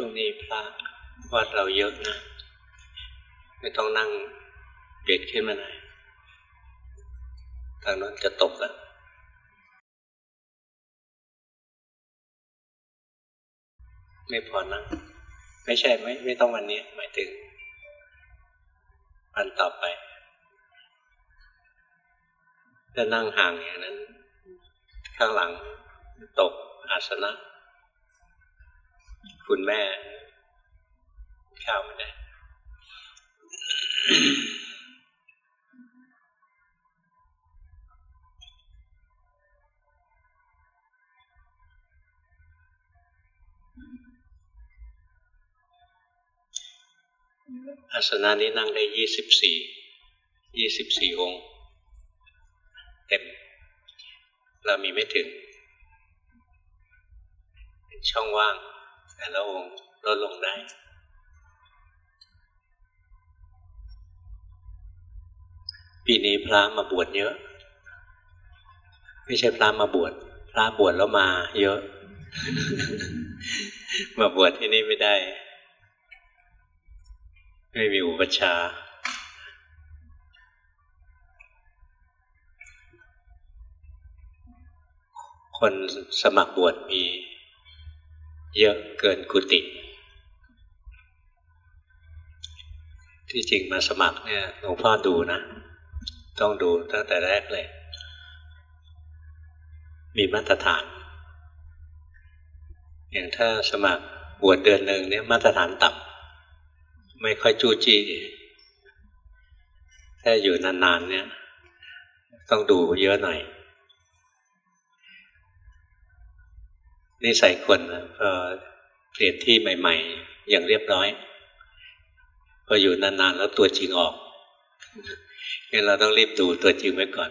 ช่วงนี้พระวัดเราเยอะนะ ไม่ต้องนั่งเบียดขึ้นมาหน่อยทางนั้นจะตกแล้วไม่พอนั่งไม่ใช่ไม่ไม่ต้องวันนี้หมายถึงวันต่อไปถ้านั่งห่างอย่างนั้น ข้างหลังตกอาสนะ คุณแม่ข้าวไม่ได้อาสนะนี้นั่งได้ยี่สิบสี่ ยี่สิบสี่องค์ เต็ม เรามีไม่ถึง เป็นช่องว่าง แต่ละองค์ลดลงได้ปีนี้พระมาบวชเยอะ ไม่ใช่พระมาบวชพระบวชแล้วมา เยอะ มาบวชที่นี่ไม่ได้ ไม่มีอุปชาคนสมัครบวชมี เยอะเกินกุฏิที่จริงมาสมัครเนี่ยหลวงพ่อดูนะ ต้องดูตั้งแต่แรกเลย มีมาตรฐาน อย่างถ้าสมัครบวชเดือนหนึ่งเนี่ยมาตรฐานต่ำไม่ค่อยจู้จี้ถ้าอยู่นานๆเนี่ย ต้องดูเยอะหน่อย นิสัยคนพอเปลี่ยนที่ใหม่ ๆ อย่างเรียบร้อย พออยู่นานๆแล้วตัวจริงออกงั้นเราต้องรีบดูตัวจริงไว้ก่อน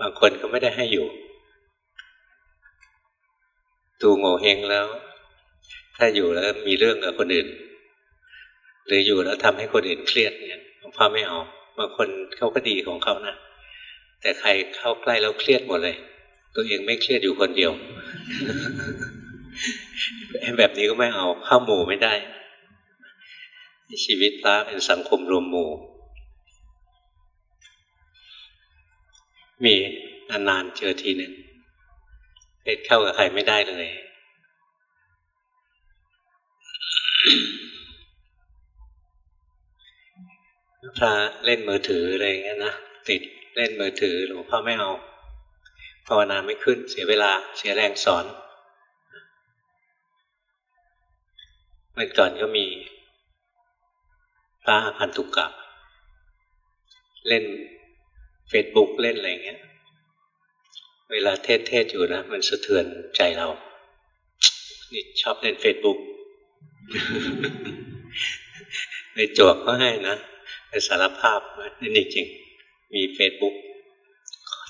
บางคนก็ไม่ได้ให้อยู่ ดูโง่เฮงแล้ว ถ้าอยู่แล้วมีเรื่องกับคนอื่น หรืออยู่แล้วทำให้คนอื่นเครียดเนี่ยหลวงพ่อไม่เอาบางคนเขาก็ดีของเขานะแต่ใครเข้าใกล้แล้วเครียดหมดเลย ตัวเองไม่เครียดอยู่คนเดียว แบบนี้ก็ไม่เอาเข้าหมู่ไม่ได้ ชีวิตพระเป็นสังคมรวมหมู่ มีนานๆเจอทีหนึ่งเพศเข้ากับใครไม่ได้เลยพระเล่นมือถืออะไรเงี้ยนะติดเล่นมือถือหลวงพ่อไม่เอา ภาวนาไม่ขึ้น เสียเวลาเสียแรงสอนเมื่อก่อนก็มีพระพันตุกกะเล่นเฟซบุ๊กเล่นอะไรเงี้ย เวลาเทศเทศอยู่นะ มันสะเทือนใจเรา นี่ชอบเล่นเฟซบุ๊กในจวกก็ให้นะในสารภาพนี่จริง มีเฟซบุ๊ก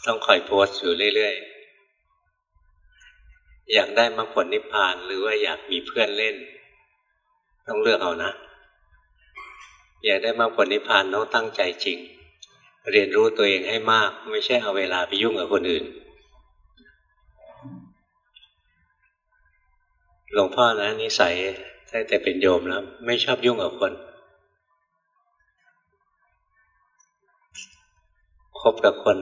ต้องคอยโพสต์อยู่เรื่อยๆ อยากได้มรรคผลนิพพานหรือว่าอยากมีเพื่อนเล่น ต้องเลือกเอานะ อยากได้มรรคผลนิพพานต้องตั้งใจจริง เรียนรู้ตัวเองให้มาก ไม่ใช่เอาเวลาไปยุ่งกับคนอื่น หลวงพ่อนะนิสัยตั้งแต่เป็นโยมแล้ว ไม่ชอบยุ่งกับคนคบกับคน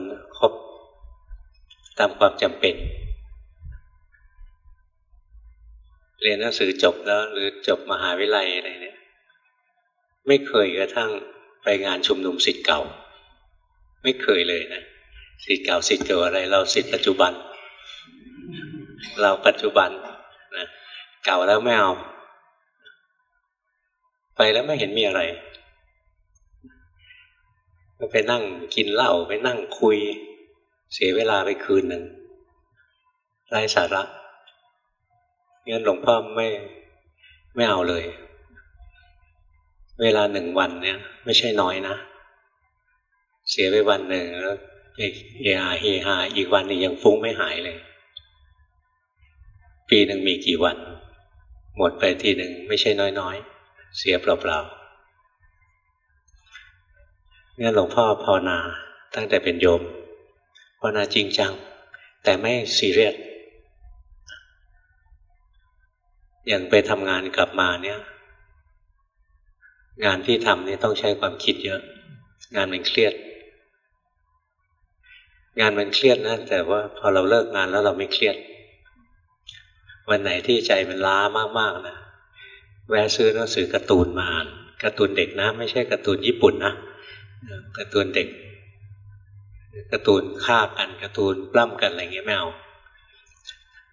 ตามความจำเป็น เรียนหนังสือจบแล้ว หรือจบมหาวิทยาลัยอะไรเนี่ยไม่เคยกระทั่งไปงานชุมนุมสิทธิ์เก่า ไม่เคยเลยนะสิทธิ์เก่าสิทธิ์เก่าอะไร เราสิทธิ์ปัจจุบัน เราปัจจุบันนะเก่าแล้วไม่เอา ไปแล้วไม่เห็นมีอะไรไปนั่งกินเหล้าไปนั่งคุย เสียเวลาไปคืนหนึ่งไร้สาระงั้นหลวงพ่อไม่ไม่เอาเลย เวลาหนึ่งวันเนี่ย ไม่ใช่น้อยนะ เสียไปวันหนึ่งแล้วเฮฮาเฮฮาอีกวันนึงยังฟุ้งไม่หายเลย ปีหนึ่งมีกี่วัน หมดไปทีหนึ่งไม่ใช่น้อยๆ เสียเปล่าๆงั้นหลวงพ่อภาวนาตั้งแต่เป็นโยม ภาวนาจริงจัง แต่ไม่ซีเรียสอย่างไปทำงานกลับมาเนี่ย งานที่ทำนี่ต้องใช้ความคิดเยอะ งานมันเครียด งานมันเครียดนะแต่ว่าพอเราเลิกงานแล้วเราไม่เครียด วันไหนที่ใจมันล้ามากๆนะแวะซื้อหนังสือการ์ตูนมาอ่านการ์ตูนเด็กนะ ไม่ใช่การ์ตูนญี่ปุ่นนะการ์ตูนเด็ก การ์ตูนฆ่ากันการ์ตูนปล้ำกันอะไรเงี้ยไม่เอา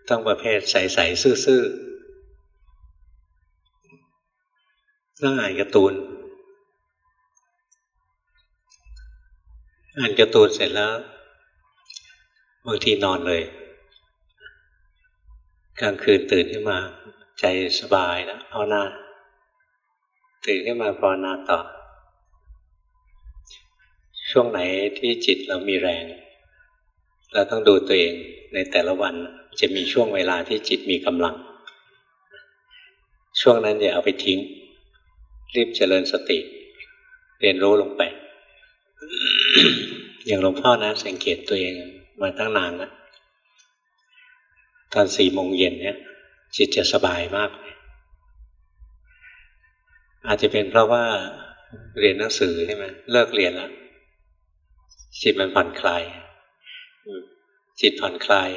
ต้องประเภทใสๆซื่อๆต้องอ่านการ์ตูน อ่านการ์ตูนเสร็จแล้วบางทีนอนเลย กลางคืนตื่นขึ้นมา ใจสบายแล้วภาวนาตื่นขึ้นมาภาวนาต่อ ช่วงไหนที่จิตเรามีแรง เราต้องดูตัวเองในแต่ละวันจะมีช่วงเวลาที่จิตมีกำลัง ช่วงนั้นอย่าเอาไปทิ้ง รีบเจริญสติ เรียนรู้ลงไป อย่างหลวงพ่อนะสังเกตตัวเองมาตั้งนานแล้วตอนสี่โมงเย็นเนี่ย จิตจะสบายมากเลยอาจจะเป็นเพราะว่าเรียนหนังสือใช่ไหมเลิกเรียนแล้ว จิตมันผ่อนคลายจิตผ่อนคลาย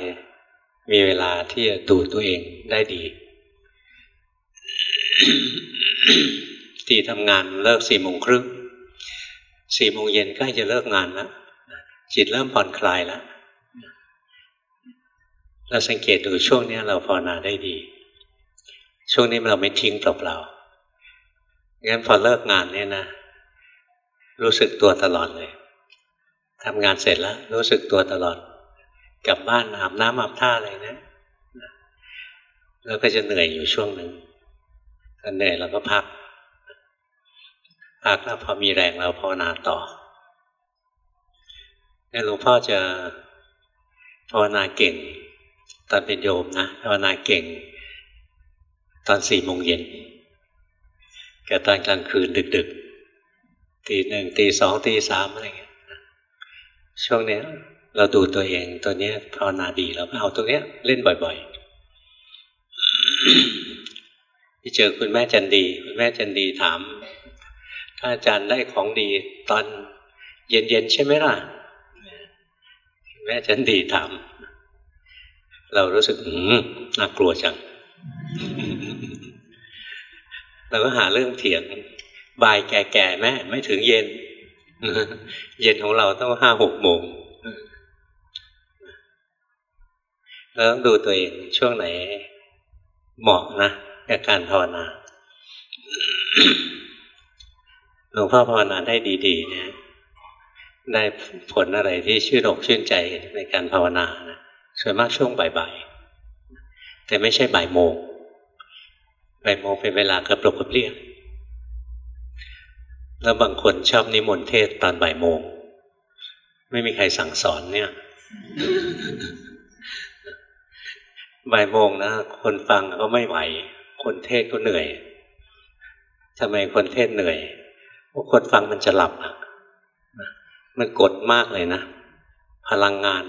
มีเวลาที่จะดูตัวเองได้ดีที่ทำงานเลิกสี่โมงครึ่งสี่โมงเย็นใกล้จะเลิกงานแล้วจิตเริ่มผ่อนคลายแล้วเราสังเกตดูช่วงนี้เราภาวนาได้ดี ช่วงนี้เราไม่ทิ้งเปล่าๆงั้นพอเลิกงานเนี่ยนะ รู้สึกตัวตลอดเลย ทำงานเสร็จแล้ว รู้สึกตัวตลอด กลับบ้านอาบน้ำอาบท่าอะไรนะแล้วก็จะเหนื่อยอยู่ช่วงหนึ่งตอนเหนื่อยเราก็พัก พักแล้วพอมีแรงเราภาวนาต่อนี่หลวงพ่อจะภาวนาเก่ง ตอนเป็นโยมนะภาวนาเก่ง ตอนสี่โมงเย็นกับตอนกลางคืนดึก ๆ ตีหนึ่งตีสองตีสามอะไรเงี้ย ช่วงเนี้ยเราดูตัวเองตัวเนี้ยภาวนาดีเราก็เอาตรงเนี้ยเล่นบ่อยๆที่เจอคุณแม่จันดี คุณแม่จันดีถามถ้าอาจารย์ได้ของดีตอนเย็นๆใช่ไหมล่ะแม่จันดีถามเรารู้สึกหืมน่ากลัวจัง เราก็หาเรื่องเถียงบ่ายแก่ๆแม่ไม่ถึงเย็น เย็นของเราต้องห้าหกโมงเราต้องดูตัวเองช่วงไหนเหมาะนะกับการภาวนาหลวงพ่อภาวนาได้ดีๆเนี่ยได้ผลอะไรที่ชื่นอกชื่นใจในการภาวนานะส่วนมากช่วงบ่ายๆ แต่ไม่ใช่บ่ายโมงบ่ายโมงเป็นเวลากระปลุกกระเปลี่ยน แล้วบางคนชอบนิมนต์เทศตอนบ่ายโมง ไม่มีใครสั่งสอนเนี่ยบ่ายโมงนะคนฟังก็ไม่ไหว คนเทศก็เหนื่อยทำไมคนเทศเหนื่อยเพราะคนฟังมันจะหลับอะมันกดมากเลยนะ พลังงาน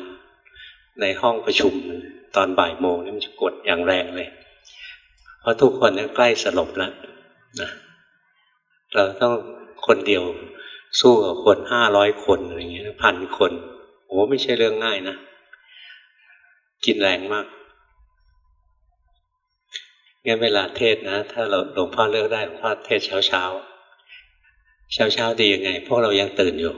ในห้องประชุมตอนบ่ายโมงนี่มันจะกดอย่างแรงเลย เพราะทุกคนนี่ใกล้สลบแล้วนะเราต้อง คนเดียว สู้กับคนห้าร้อยคนอะไรเงี้ยพันคนโอ้ไม่ใช่เรื่องง่ายนะ กินแรงมากงั้นเวลาเทศนะ ถ้าเราหลวงพ่อเลือกได้หลวงพ่อเทศเช้าเช้าเช้าเช้าดียังไง พวกเรายังตื่นอยู่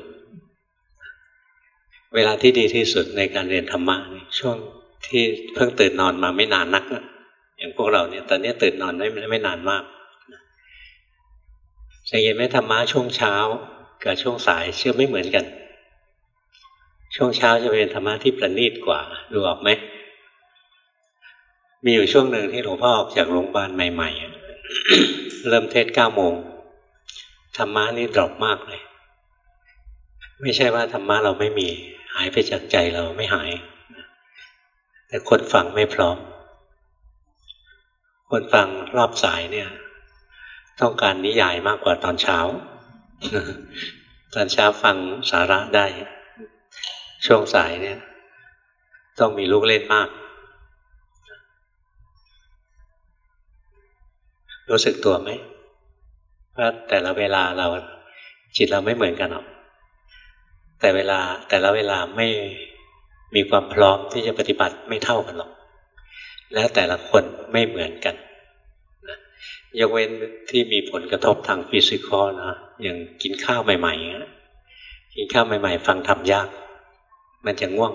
เวลาที่ดีที่สุดในการเรียนธรรมะช่วงที่เพิ่งตื่นนอนมาไม่นานนักอย่างพวกเราเนี่ย ตอนนี้ตื่นนอนไม่ไม่นานมาก สังเกตไหมธรรมะช่วงเช้ากับช่วงสายเชื่อไม่เหมือนกัน ช่วงเช้าจะเป็นธรรมะที่ประณีตกว่า ดูออกไหม มีอยู่ช่วงหนึ่งที่หลวงพ่อออกจากโรงพยาบาลใหม่ๆ เริ่มเทศเก้าโมงธรรมะนี่ดรอปมากเลย ไม่ใช่ว่าธรรมะเราไม่มี หายไปจากใจเราไม่หาย แต่คนฟังไม่พร้อม คนฟังรอบสายเนี่ย ต้องการนิยายมากกว่าตอนเช้า ตอนเช้าฟังสาระได้ ช่วงสายเนี่ย ต้องมีลูกเล่นมาก รู้สึกตัวไหมว่าแต่ละเวลาเราจิตเราไม่เหมือนกันหรอก แต่เวลาแต่ละเวลาไม่มีความพร้อมที่จะปฏิบัติไม่เท่ากันหรอก แล้วแต่ละคนไม่เหมือนกัน ยกเว้นที่มีผลกระทบทาง physical นะอย่างกินข้าวใหม่ๆกินข้าวใหม่ ๆ ฟังธรรมยาก มันจะง่วง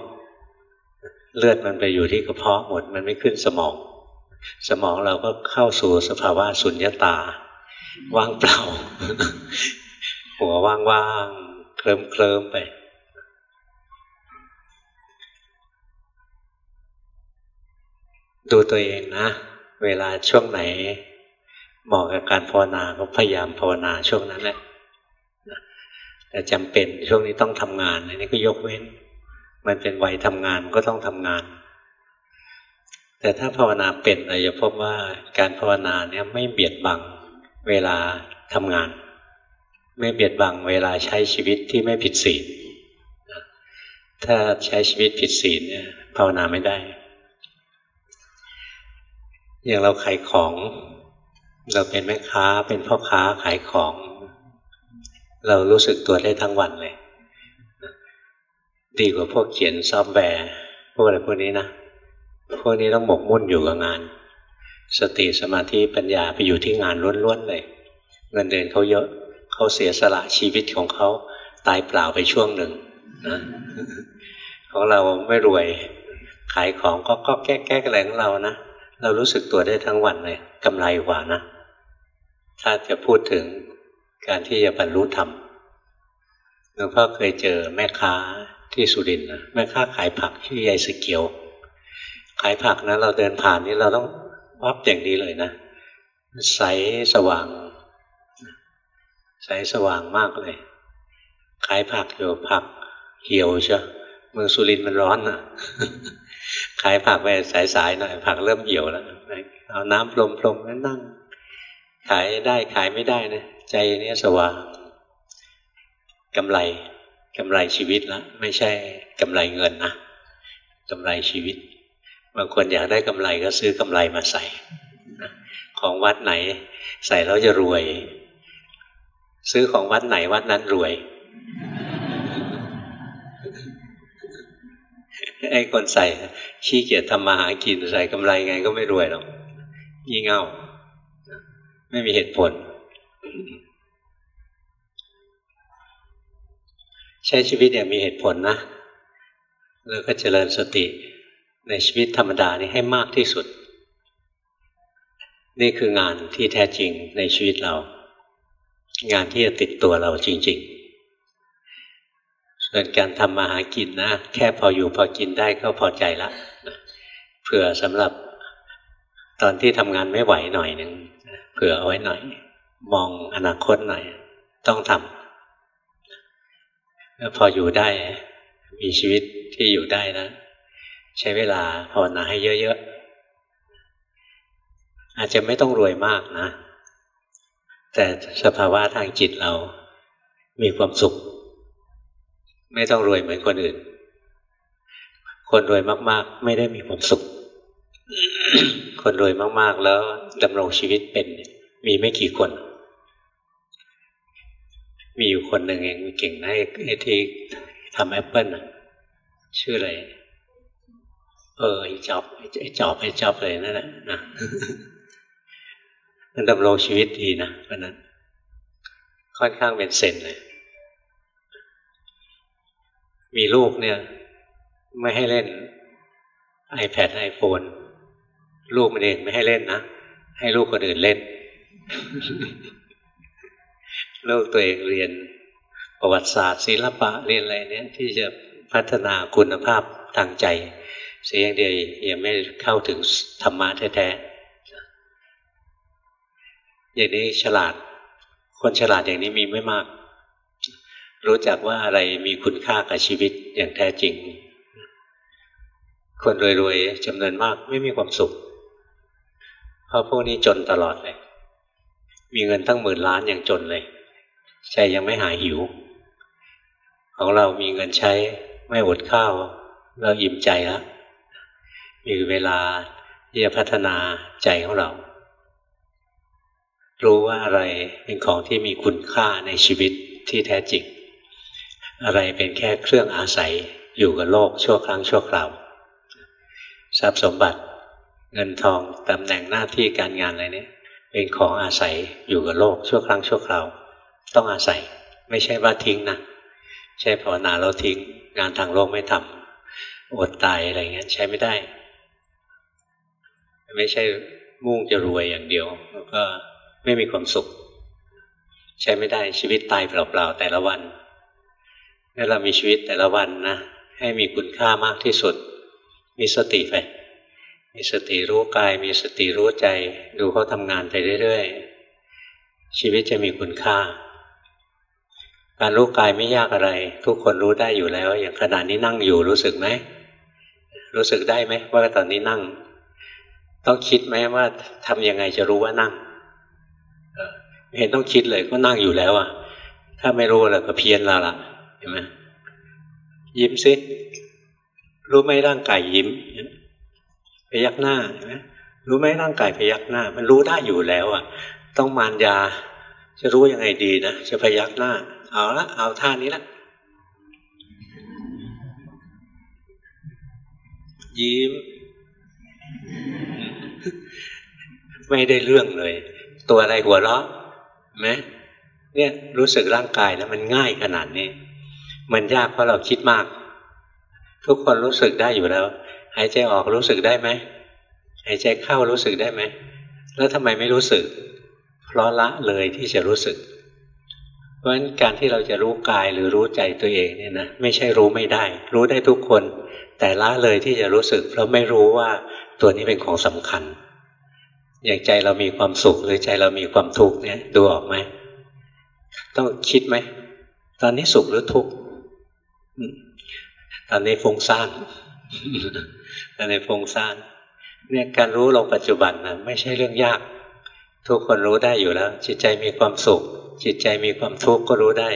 เลือดมันไปอยู่ที่กระเพาะหมด มันไม่ขึ้นสมอง สมองเราก็เข้าสู่สภาวะสุญญตา ว่างเปล่า หัวว่างๆเคลิ้มเคลิมไป ดูตัวเองนะ เวลาช่วงไหน เหมาะกับการภาวนาก็พยายามภาวนาช่วงนั้นแหละแต่จำเป็นช่วงนี้ต้องทำงานอันนี้ก็ยกเว้น มันเป็นวัยทำงานก็ต้องทำงาน แต่ถ้าภาวนาเป็นเราจะพบว่าการภาวนาเนี่ยไม่เบียดบังเวลาทำงาน ไม่เบียดบังเวลาใช้ชีวิตที่ไม่ผิดศีลถ้าใช้ชีวิตผิดศีลเนี่ยภาวนาไม่ได้ อย่างเราขายของ เราเป็นแม่ค้าเป็นพ่อค้าขายของ เรารู้สึกตัวได้ทั้งวันเลยดีกว่าพวกเขียนซอฟต์แวร์ พวกอะไรพวกนี้นะ พวกนี้ต้องหมกมุ่นอยู่กับงาน สติสมาธิปัญญาไปอยู่ที่งานล้วนๆเลย เงินเดือนเขาเยอะเขาเสียสละชีวิตของเขาตายเปล่าไปช่วงหนึ่งนะของเราไม่รวยขายของก็ก็แก้แก้อะไรของเรานะ เรารู้สึกตัวได้ทั้งวันเลยกำไรกว่านะ ถ้าจะพูดถึงการที่จะบรรลุธรรมหลวงพ่อเคยเจอแม่ค้าที่สุรินทร์นะแม่ค้าขายผักที่ยายสเกียว ขายผักนะเราเดินผ่านนี่เราต้องวับอย่างนี้เลยนะใสสว่างใสสว่างมากเลย ขายผักอยู่ผักเหี่ยวใช่เมืองสุรินทร์มันร้อนอะขายผักไปสายๆหน่อยผักเริ่มเหี่ยวแล้วเอาน้ำพรมๆแล้วนั่ง ขายได้ขายไม่ได้นะใจเนี้สว่างกำไรกำไรชีวิตละไม่ใช่กำไรเงินนะกำไรชีวิต บางคนอยากได้กำไรก็ซื้อกำไรมาใส่ของวัดไหน ใส่แล้วจะรวย ซื้อของวัดไหนวัดนั้นรวยไอ้คนใส่ขี้เกียจทำมาหากินใส่กำไรไงก็ไม่รวยหรอกยี่เง่า ไม่มีเหตุผล ใช้ชีวิตอย่างมีเหตุผลนะ แล้วก็เจริญสติในชีวิตธรรมดานี่ให้มากที่สุด นี่คืองานที่แท้จริงในชีวิตเรา งานที่จะติดตัวเราจริง ๆ ส่วนการทำมาหากินนะ แค่พออยู่พอกินได้ก็พอใจละเผื่อสำหรับตอนที่ทำงานไม่ไหวหน่อยหนึ่ง ผื่อเอาไว้หน่อย มองอนาคตหน่อย ต้องทำแล้วพออยู่ได้ มีชีวิตที่อยู่ได้นะ ใช้เวลาภาวนาให้เยอะๆ อาจจะไม่ต้องรวยมากนะ แต่สภาวะทางจิตเรา มีความสุข ไม่ต้องรวยเหมือนคนอื่น คนรวยมากๆ ไม่ได้มีความสุขคนรวยมาก ๆ แล้วดำรงชีวิตเป็น มีไม่กี่คน มีอยู่คนหนึ่งเองเก่งนะไอ้ที่ทำแอปเปิลอะชื่ออะไร เออไอ้จอบไอ้จอบไอ้จอบเลยนั่นแหละนะมันดำรงชีวิตดีนะเพราะนั้น ค่อนข้างเป็นเซนเลย มีลูกเนี่ย ไม่ให้เล่น iPad iPhone ลูกมันเองไม่ให้เล่นนะ ให้ลูกคนอื่นเล่น ลูกตัวเองเรียนประวัติศาสตร์ศิลปะเรียนอะไรเนี่ยที่จะพัฒนาคุณภาพทางใจ เสียงเดียวยังไม่เข้าถึงธรรมะแท้ๆอย่างนี้ฉลาด คนฉลาดอย่างนี้มีไม่มาก รู้จักว่าอะไรมีคุณค่ากับชีวิตอย่างแท้จริง คนรวยๆจำนวนมากไม่มีความสุข เพราะพวกนี้จนตลอดเลย มีเงินตั้งหมื่นล้านอย่างจนเลย ใจยังไม่หายหิว ของเรามีเงินใช้ไม่อดข้าว เราอิ่มใจแล้วมีเวลาที่จะพัฒนาใจของเรา รู้ว่าอะไรเป็นของที่มีคุณค่าในชีวิตที่แท้จริง อะไรเป็นแค่เครื่องอาศัยอยู่กับโลกชั่วครั้งชั่วคราวทรัพย์สมบัติเงินทองตำแหน่งหน้าที่การงานอะไรนี้ เป็นของอาศัยอยู่กับโลกชั่วครั้งชั่วคราว ต้องอาศัย ไม่ใช่ว่าทิ้งนะใช่ภาวนาเราทิ้งงานทางโลกไม่ทำอดตายอะไรเงี้ยใช้ไม่ได้ ไม่ใช่มุ่งจะรวยอย่างเดียว แล้วก็ไม่มีความสุข ใช้ไม่ได้ชีวิตตายเปล่าๆแต่ละวันถ้าเรามีชีวิตแต่ละวันนะให้มีคุณค่ามากที่สุด มีสติไป มีสติรู้กาย มีสติรู้ใจ ดูเขาทำงานไปเรื่อยๆ ชีวิตจะมีคุณค่า การรู้กายไม่ยากอะไร ทุกคนรู้ได้อยู่แล้ว อย่างขณะนี้นั่งอยู่รู้สึกไหม รู้สึกได้ไหมว่าตอนนี้นั่ง ต้องคิดไหมว่าทำยังไงจะรู้ว่านั่งไม่เห็นต้องคิดเลยก็นั่งอยู่แล้วอะ ถ้าไม่รู้แล้วก็เพี้ยนละล่ะเห็นไหมยิ้มซิรู้ไหมร่างกายยิ้ม พยักหน้าเห็นไหมรู้ไหมร่างกายพยักหน้า มันรู้ได้อยู่แล้วอะ ต้องมารยา จะรู้ยังไงดีนะจะพยักหน้า เอาละเอาท่านี้ละยิ้ม ไม่ได้เรื่องเลย ตัวอะไรหัวเราะไหมเนี่ยรู้สึกร่างกายแล้วมันง่ายขนาดนี้ มันยากเพราะเราคิดมาก ทุกคนรู้สึกได้อยู่แล้ว หายใจออกรู้สึกได้ไหมหายใจเข้ารู้สึกได้ไหม แล้วทำไมไม่รู้สึก เพราะละเลยที่จะรู้สึก เพราะฉะนั้นการที่เราจะรู้กายหรือรู้ใจตัวเองเนี่ยนะไม่ใช่รู้ไม่ได้ รู้ได้ทุกคน แต่ละเลยที่จะรู้สึก เพราะไม่รู้ว่าตัวนี้เป็นของสำคัญ อย่างใจเรามีความสุขหรือใจเรามีความทุกข์เนี่ยดูออกไหมต้องคิดไหมตอนนี้สุขหรือทุกข์ตอนนี้ฟุ้งซ่าน ตอนนี้ฟุ้งซ่านเนี่ยการรู้ลงปัจจุบันนะไม่ใช่เรื่องยาก ทุกคนรู้ได้อยู่แล้ว จิตใจมีความสุข จิตใจมีความทุกข์ก็รู้ได้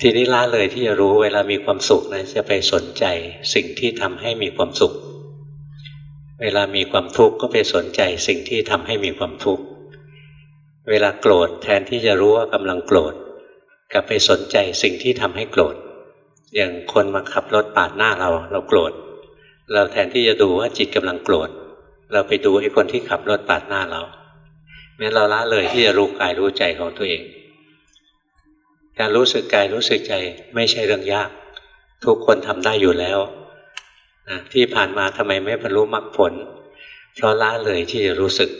ทีนี้ละเลยที่จะรู้เวลามีความสุขนะจะไปสนใจสิ่งที่ทำให้มีความสุข เวลามีความทุกข์ก็ไปสนใจสิ่งที่ทำให้มีความทุกข์เวลาโกรธแทนที่จะรู้ว่ากำลังโกรธกลับไปสนใจสิ่งที่ทำให้โกรธอย่างคนมาขับรถปาดหน้าเราเราโกรธ เราแทนที่จะดูว่าจิตกำลังโกรธ เราไปดูไอ้คนที่ขับรถปาดหน้าเราแม้เราละเลยที่จะรู้กายรู้ใจของตัวเอง การรู้สึกกายรู้สึกใจไม่ใช่เรื่องยาก ทุกคนทำได้อยู่แล้วนะที่ผ่านมาทำไมไม่บรรลุมรรคผล เพราะละเลยที่จะรู้สึก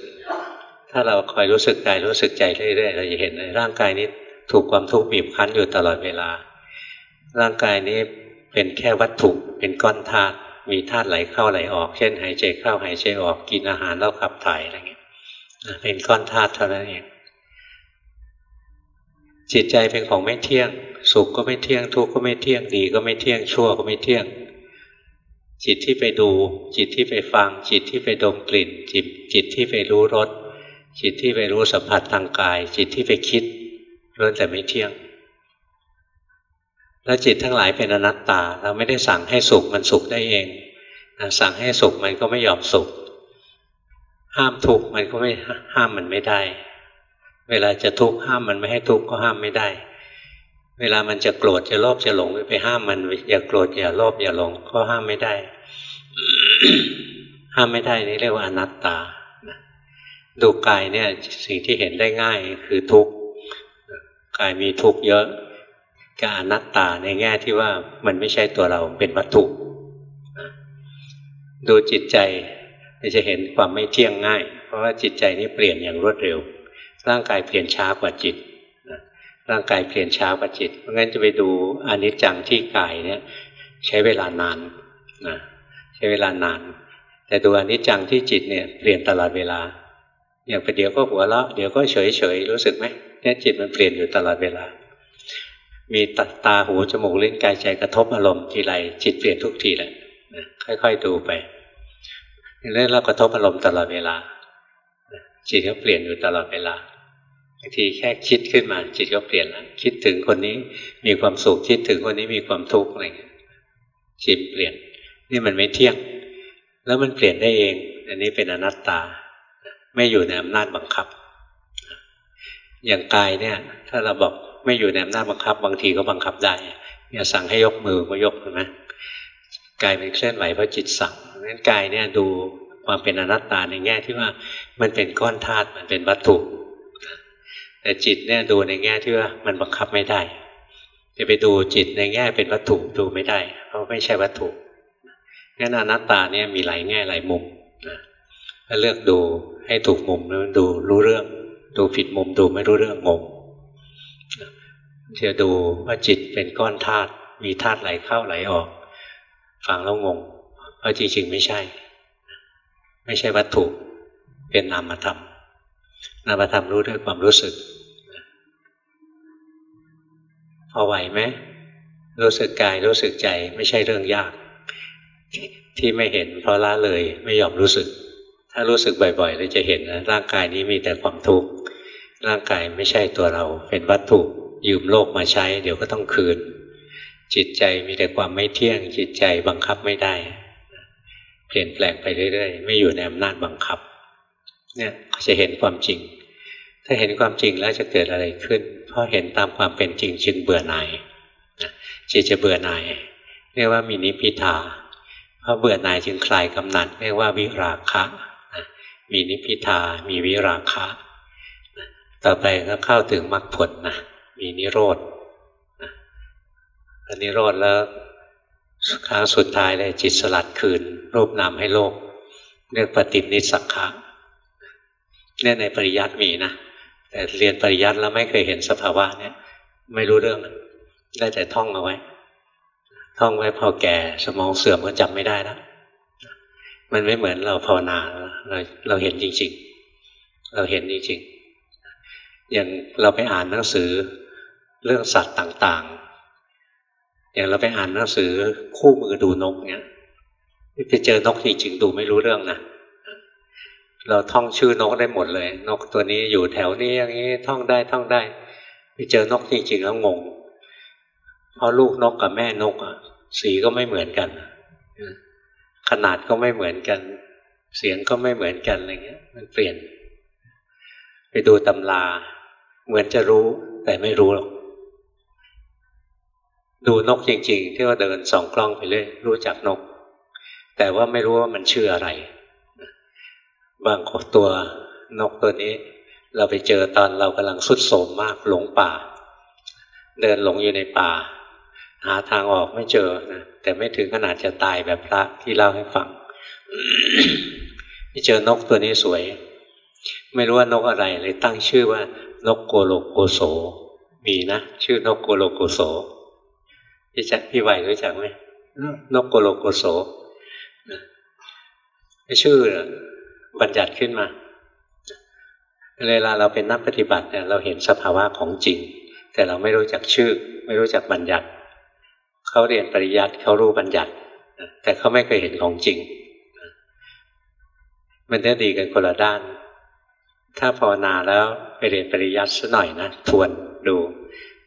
ถ้าเราคอยรู้สึกกายรู้สึกใจเรื่อยๆเราจะเห็นในร่างกายนี้ถูกความทุกข์บีบคั้นอยู่ตลอดเวลา ร่างกายนี้เป็นแค่วัตถุเป็นก้อนธาตุ มีธาตุไหลเข้าไหลออก เช่นหายใจเข้าหายใจออกกินอาหารแล้วขับถ่ายอะไรเงี้ยเป็นก้อนธาตุเท่านั้นเองจิตใจเป็นของไม่เที่ยง สุขก็ไม่เที่ยงทุกข์ก็ไม่เที่ยงดีก็ไม่เที่ยงชั่วก็ไม่เที่ยง จิตที่ไปดู จิตที่ไปฟัง จิตที่ไปดมกลิ่น จิตจิตที่ไปรู้รสจิตที่ไปรู้สัมผัสทางกาย จิตที่ไปคิดล้วนแต่ไม่เที่ยง แล้วจิตทั้งหลายเป็นอนัตตา เราไม่ได้สั่งให้สุขมันสุขได้เองสั่งให้สุขมันก็ไม่ยอมสุข ห้ามทุกข์มันก็ไม่ห้ามมันไม่ได้ เวลาจะทุกข์ห้ามมันไม่ให้ทุกข์ก็ห้ามไม่ได้ เวลามันจะโกรธจะโลภจะหลงไปห้ามมัน อย่าโกรธอย่าโลภอย่าหลงก็ห้ามไม่ได้ ห้ามไม่ได้นี่เรียกว่าอนัตตาดูกายเนี่ยสิ่งที่เห็นได้ง่ายคือทุกข์กายมีทุกข์เยอะ กับอนัตตาในแง่ที่ว่ามันไม่ใช่ตัวเราเป็นวัตถุดูจิตใจจะเห็นความไม่เที่ยงง่าย เพราะว่าจิตใจนี้เปลี่ยนอย่างรวดเร็ว ร่างกายเปลี่ยนช้ากว่าจิตร่างกายเปลี่ยนช้ากว่าจิต เพราะงั้นจะไปดูอนิจจังที่กายเนี่ยใช้เวลานานนะใช้เวลานาน แต่ดูอนิจจังที่จิตเนี่ยเปลี่ยนตลอดเวลา อย่างไปเดี๋ยวก็หัวเราะเดี๋ยวก็เฉยเฉยรู้สึกไหมเนี่ยจิตมันเปลี่ยนอยู่ตลอดเวลา มีตาตาหูจมูกลิ้นกายใจกระทบอารมณ์ทีไรจิตเปลี่ยนทุกทีแหละนะค่อย ๆ ดูไปเรื่องเรากระทบอารมณ์ตลอดเวลาจิตก็เปลี่ยนอยู่ตลอดเวลาบางทีแค่คิดขึ้นมาจิตก็เปลี่ยนแล้วคิดถึงคนนี้มีความสุขคิดถึงคนนี้มีความทุกข์อะไรเงี้ยจิตเปลี่ยน นี่มันไม่เที่ยง แล้วมันเปลี่ยนได้เอง อันนี้เป็นอนัตตา ไม่อยู่ในอำนาจบังคับ อย่างกายเนี่ย ถ้าเราบอก ไม่อยู่ในอำนาจบังคับ บางทีก็บังคับได้อย่าสั่งให้ยกมือก็ยกใช่ไหมกายเป็นเคลื่อนไหวเพราะจิตสั่งงั้นกายเนี่ยดูความเป็นอนัตตาในแง่ที่ว่ามันเป็นก้อนธาตุมันเป็นวัตถุ แต่จิตเนี่ยดูในแง่ที่ว่ามันบังคับไม่ได้ จะไปดูจิตในแง่เป็นวัตถุดูไม่ได้ เพราะไม่ใช่วัตถุงั้นอนัตตาเนี่ยมีหลายแง่หลายมุมนะถ้าเลือกดูให้ถูกมุมแล้วดูรู้เรื่อง ดูผิดมุมดูไม่รู้เรื่องงง จะดูว่าจิตเป็นก้อนธาตุมีธาตุไหลเข้าไหลออก ฟังแล้วงงเพราะจริงๆไม่ใช่ ไม่ใช่วัตถุเป็นนามธรรม นามธรรมรู้ด้วยความรู้สึกพอไหวไหมรู้สึกกายรู้สึกใจไม่ใช่เรื่องยาก ที่ไม่เห็นเพราะละเลยไม่ยอมรู้สึก ถ้ารู้สึกบ่อยๆเราจะเห็นนะร่างกายนี้มีแต่ความทุกข์ร่างกายไม่ใช่ตัวเราเป็นวัตถุ ยืมโลกมาใช้ เดี๋ยวก็ต้องคืน จิตใจมีแต่ความไม่เที่ยง จิตใจบังคับไม่ได้ เปลี่ยนแปลงไปเรื่อยๆ ไม่อยู่ในอำนาจบังคับ เนี่ยจะเห็นความจริง ถ้าเห็นความจริงแล้วจะเกิดอะไรขึ้นพอเห็นตามความเป็นจริงจึงเบื่อหน่ายจิตจะเบื่อหน่ายเรียกว่ามีนิพิทาเพราะเบื่อหน่ายจึงคลายกำหนัดเรียกว่าวิราคะมีนิพิทามีวิราคะ ต่อไปก็เข้าถึงมรรคผลนะ มีนิโรธอันนิโรธแล้วครั้งสุดท้ายเลยจิตสลัดคืน รูปนามให้โลกเรียกปฏินิสักขะเนี่ยในปริยัติมีนะแต่เรียนปริยัติแล้วไม่เคยเห็นสภาวะเนี่ย ไม่รู้เรื่อง ได้แต่ท่องเอาไว้ ท่องไว้พอแก่สมองเสื่อมก็จำไม่ได้แล้วมันไม่เหมือนเราภาวนาเราเราเห็นจริง ๆ เราเห็นจริงๆอย่างเราไปอ่านหนังสือ เรื่องสัตว์ต่างๆ อย่างเราไปอ่านหนังสือคู่มือดูนกเนี่ยไปเจอนกจริงๆดูไม่รู้เรื่องนะเราท่องชื่อนกได้หมดเลย นกตัวนี้อยู่แถวนี้อย่างนี้ท่องได้ท่องได้ไปเจอนกจริงๆแล้วงงเพราะลูกนกกับแม่นกอะ สีก็ไม่เหมือนกันขนาดก็ไม่เหมือนกัน เสียงก็ไม่เหมือนกันอะไรเงี้ย มันเปลี่ยน ไปดูตำรา เหมือนจะรู้แต่ไม่รู้หรอก ดูนกจริง ๆ ที่ว่าเดินสองกล้องไปเรื่อยรู้จักนก แต่ว่าไม่รู้ว่ามันชื่ออะไร บางตัวนกตัวนี้ เราไปเจอตอนเรากำลังสุดโสมมากหลงป่า เดินหลงอยู่ในป่า หาทางออกไม่เจอนะแต่ไม่ถึงขนาดจะตายแบบพระที่เล่าให้ฟังเจอนกตัวนี้สวย ไม่รู้ว่านกอะไรเลยตั้งชื่อว่านกโกโลโกโสมีนะ ชื่อนกโกโลโกโส พี่จักพี่ไหวรู้จักไหมนกโกโลโกโสชื่อบัญญัติขึ้นมาเวลาเราเป็นนักปฏิบัติเนี่ยเราเห็นสภาวะของจริง แต่เราไม่รู้จักชื่อ ไม่รู้จักบัญญัติเขาเรียนปริยัติเขารู้บัญญัติ แต่เขาไม่เคยเห็นของจริง มันจะดีกันคนละด้าน ถ้าภาวนาแล้วไปเรียนปริยัติสัหน่อยนะทวนดู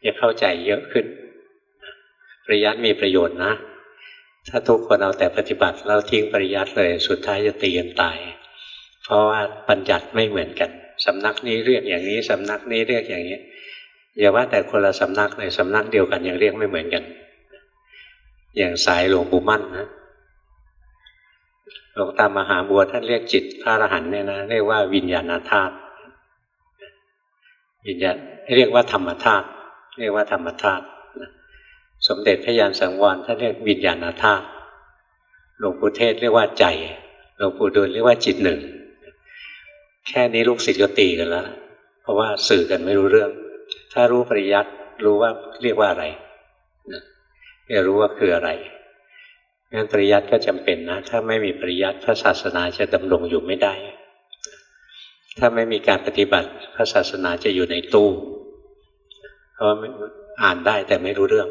จะเข้าใจเยอะขึ้น ปริยัติมีประโยชน์นะ ถ้าทุกคนเอาแต่ปฏิบัติแล้วทิ้งปริยัติเลย สุดท้ายจะตีกันตาย เพราะว่าบัญญัติไม่เหมือนกัน สำนักนี้เรียกอย่างนี้ สำนักนี้เรียกอย่างนี้ อย่าว่าแต่คนละสำนักเลยสำนักเดียวกันยังเรียกไม่เหมือนกัน อย่างสายหลวงปู่มั่นนะหลวงตามหาบัวท่านเรียกจิตพระอรหันต์เนี่ยนะเรียกว่าวิญญาณธาตุวิญญาณเรียกว่าธรรมธาตุเรียกว่าธรรมธาตุ สมเด็จพระยานสังวรท่านเรียกวิญญาณธาตุหลวงปู่เทศเรียกว่าใจหลวงปู่ดูลเรียกว่าจิตหนึ่ง แค่นี้ลูกศิษย์ก็ตีกันแล้ว เพราะว่าสื่อกันไม่รู้เรื่อง ถ้ารู้ปริยัติรู้ว่าเรียกว่าอะไรจะรู้ว่าคืออะไรงั้นปริยัติก็จำเป็นนะ ถ้าไม่มีปริยัติพระศาสนาจะดำรงอยู่ไม่ได้ ถ้าไม่มีการปฏิบัติพระศาสนาจะอยู่ในตู้ เพราะอ่านได้แต่ไม่รู้เรื่อง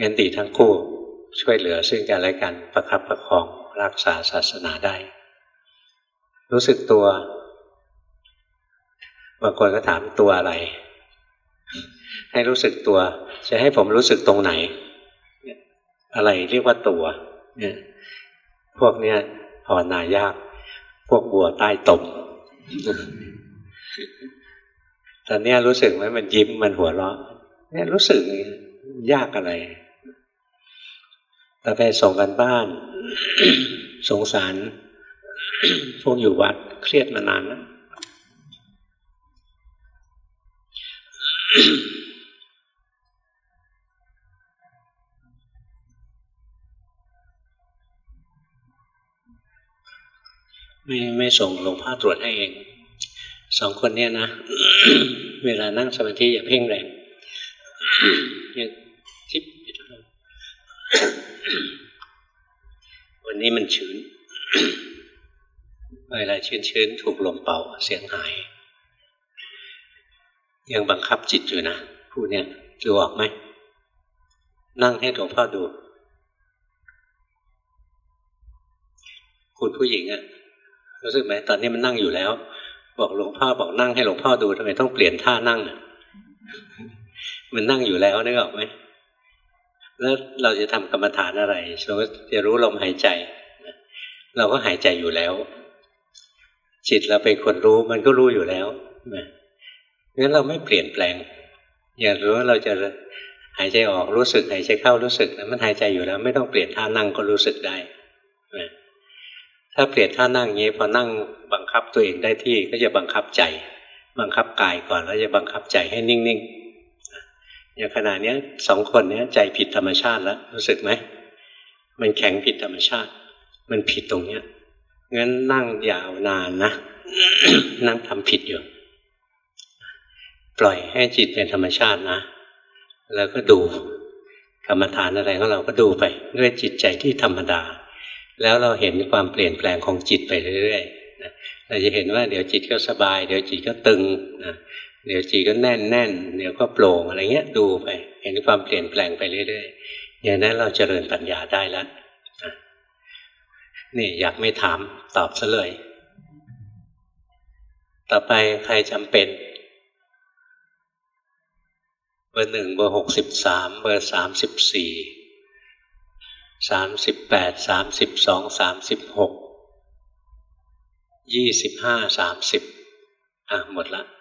งั้นดีทั้งคู่ช่วยเหลือซึ่งกันและกันประคับประคองรักษาศาสนาได้ รู้สึกตัว บางคนก็ถามตัวอะไร ให้รู้สึกตัว จะให้ผมรู้สึกตรงไหน อะไรเรียกว่าตัวเนี่ยพวกเนี้ยภาวนายาก พวกบัวใต้ตมตอนนี้รู้สึกไหมมันยิ้มมันหัวเราะเนี่ยรู้สึก ยากอะไร ต่อไปส่งกันบ้าน สงสาร พวกอยู่วัดเครียดมานานแล้วไม่ไม่ส่งหลวงพ่อตรวจให้เอง สองคนเนี้ยนะ เวลานั่งสมาธิอย่าเพ่งแรงยัง วันนี้มันชื้น เวลาชื้นๆถูกลมเป่าเสียงหาย ยังบังคับจิตอยู่นะผู้เนี้ยดูออกไหม นั่งให้หลวงพ่อดู คุณผู้หญิงอะรู้สึกไหมตอนนี้มันนั่งอยู่แล้ว บอกหลวงพ่อบอกนั่งให้หลวงพ่อดูทำไมต้องเปลี่ยนท่านั่งมันนั่งอยู่แล้วนึกออกไหม แล้วเราจะทำกรรมฐานอะไรสมมติจะรู้ลมหายใจ เราก็หายใจอยู่แล้ว จิตเราเป็นคนรู้มันก็รู้อยู่แล้วงั้นเราไม่เปลี่ยนแปลง อยากรู้ว่าเราจะหายใจออกรู้สึกหายใจเข้ารู้สึกนะมันหายใจอยู่แล้ว ไม่ต้องเปลี่ยนท่านั่งก็รู้สึกได้ถ้าเปลี่ยนท่านั่งงี้พอนั่งบังคับตัวเองได้ที่ก็จะบังคับใจ บังคับกายก่อนแล้วจะบังคับใจให้นิ่งๆ อย่างขณะนี้สองคนนี้ใจผิดธรรมชาติแล้วรู้สึกไหมมันแข็งผิดธรรมชาติ มันผิดตรงเนี้ยงั้นนั่งยาวนานนะนั่งทำผิดอยู่ ปล่อยให้จิตเป็นธรรมชาตินะ แล้วก็ดูกรรมฐานอะไรของเราก็ดูไป ด้วยจิตใจที่ธรรมดา แล้วเราเห็นความเปลี่ยนแปลงของจิตไปเรื่อยๆนะเราจะเห็นว่าเดี๋ยวจิตก็สบาย เดี๋ยวจิตก็ตึงนะ เดี๋ยวจิตก็แน่นแน่นเดี๋ยวก็โปร่งอะไรเงี้ยดูไป เห็นความเปลี่ยนแปลงไปเรื่อยๆอย่างนั้นเราเจริญปัญญาได้แล้วนี่อยากไม่ถามตอบซะเลย ต่อไปใครจำเป็น เบอร์หนึ่งเบอร์หกสิบสามเบอร์สามสิบสี่สามสิบแปดสามสิบสองสามสิบหกยี่สิบห้าสามสิบอะหมดละ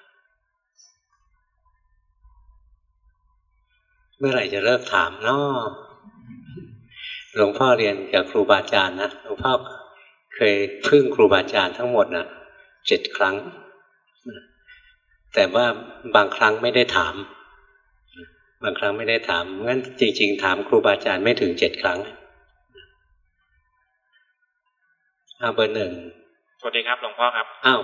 เมื่อไหร่จะเลิกถามนาะหลวงพ่อเรียนกับครูบาอาจารย์นะหลวงพ่อเคยพึ่งครูบาอาจารย์ทั้งหมดนะเจ็ดครั้ง แต่ว่าบางครั้งไม่ได้ถาม บางครั้งไม่ได้ถามงั้นจริง ๆ ถามครูบาอาจารย์ไม่ถึงเจ็ดครั้งอาเบอร์หนึ่งสวัสดีครับหลวงพ่อครับอ้าว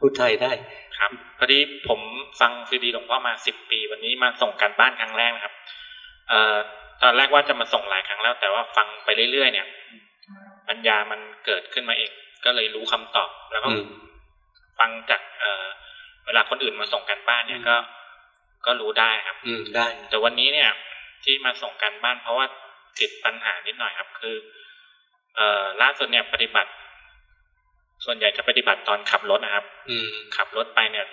พูดไทยได้ ครับพอดีผมฟังซีดีหลวงพ่อมาสิบปี วันนี้มาส่งการบ้านครั้งแรกนะครับ เอ่อตอนแรกว่าจะมาส่งหลายครั้งแล้ว แต่ว่าฟังไปเรื่อยๆเนี่ยปัญญามันเกิดขึ้นมาเองก็เลยรู้คำตอบ แล้วก็ฟังจากเอ่อเวลาคนอื่นมาส่งการบ้านเนี่ยก็ ก็รู้ได้ครับ อืมได้ แต่วันนี้เนี่ย ที่มาส่งการบ้านเพราะว่าติดปัญหานิดหน่อยครับ คือ เอ่อล่าสุดเนี่ยปฏิบัติ ส่วนใหญ่จะปฏิบัติตอนขับรถนะครับ อืมขับรถไปเนี่ย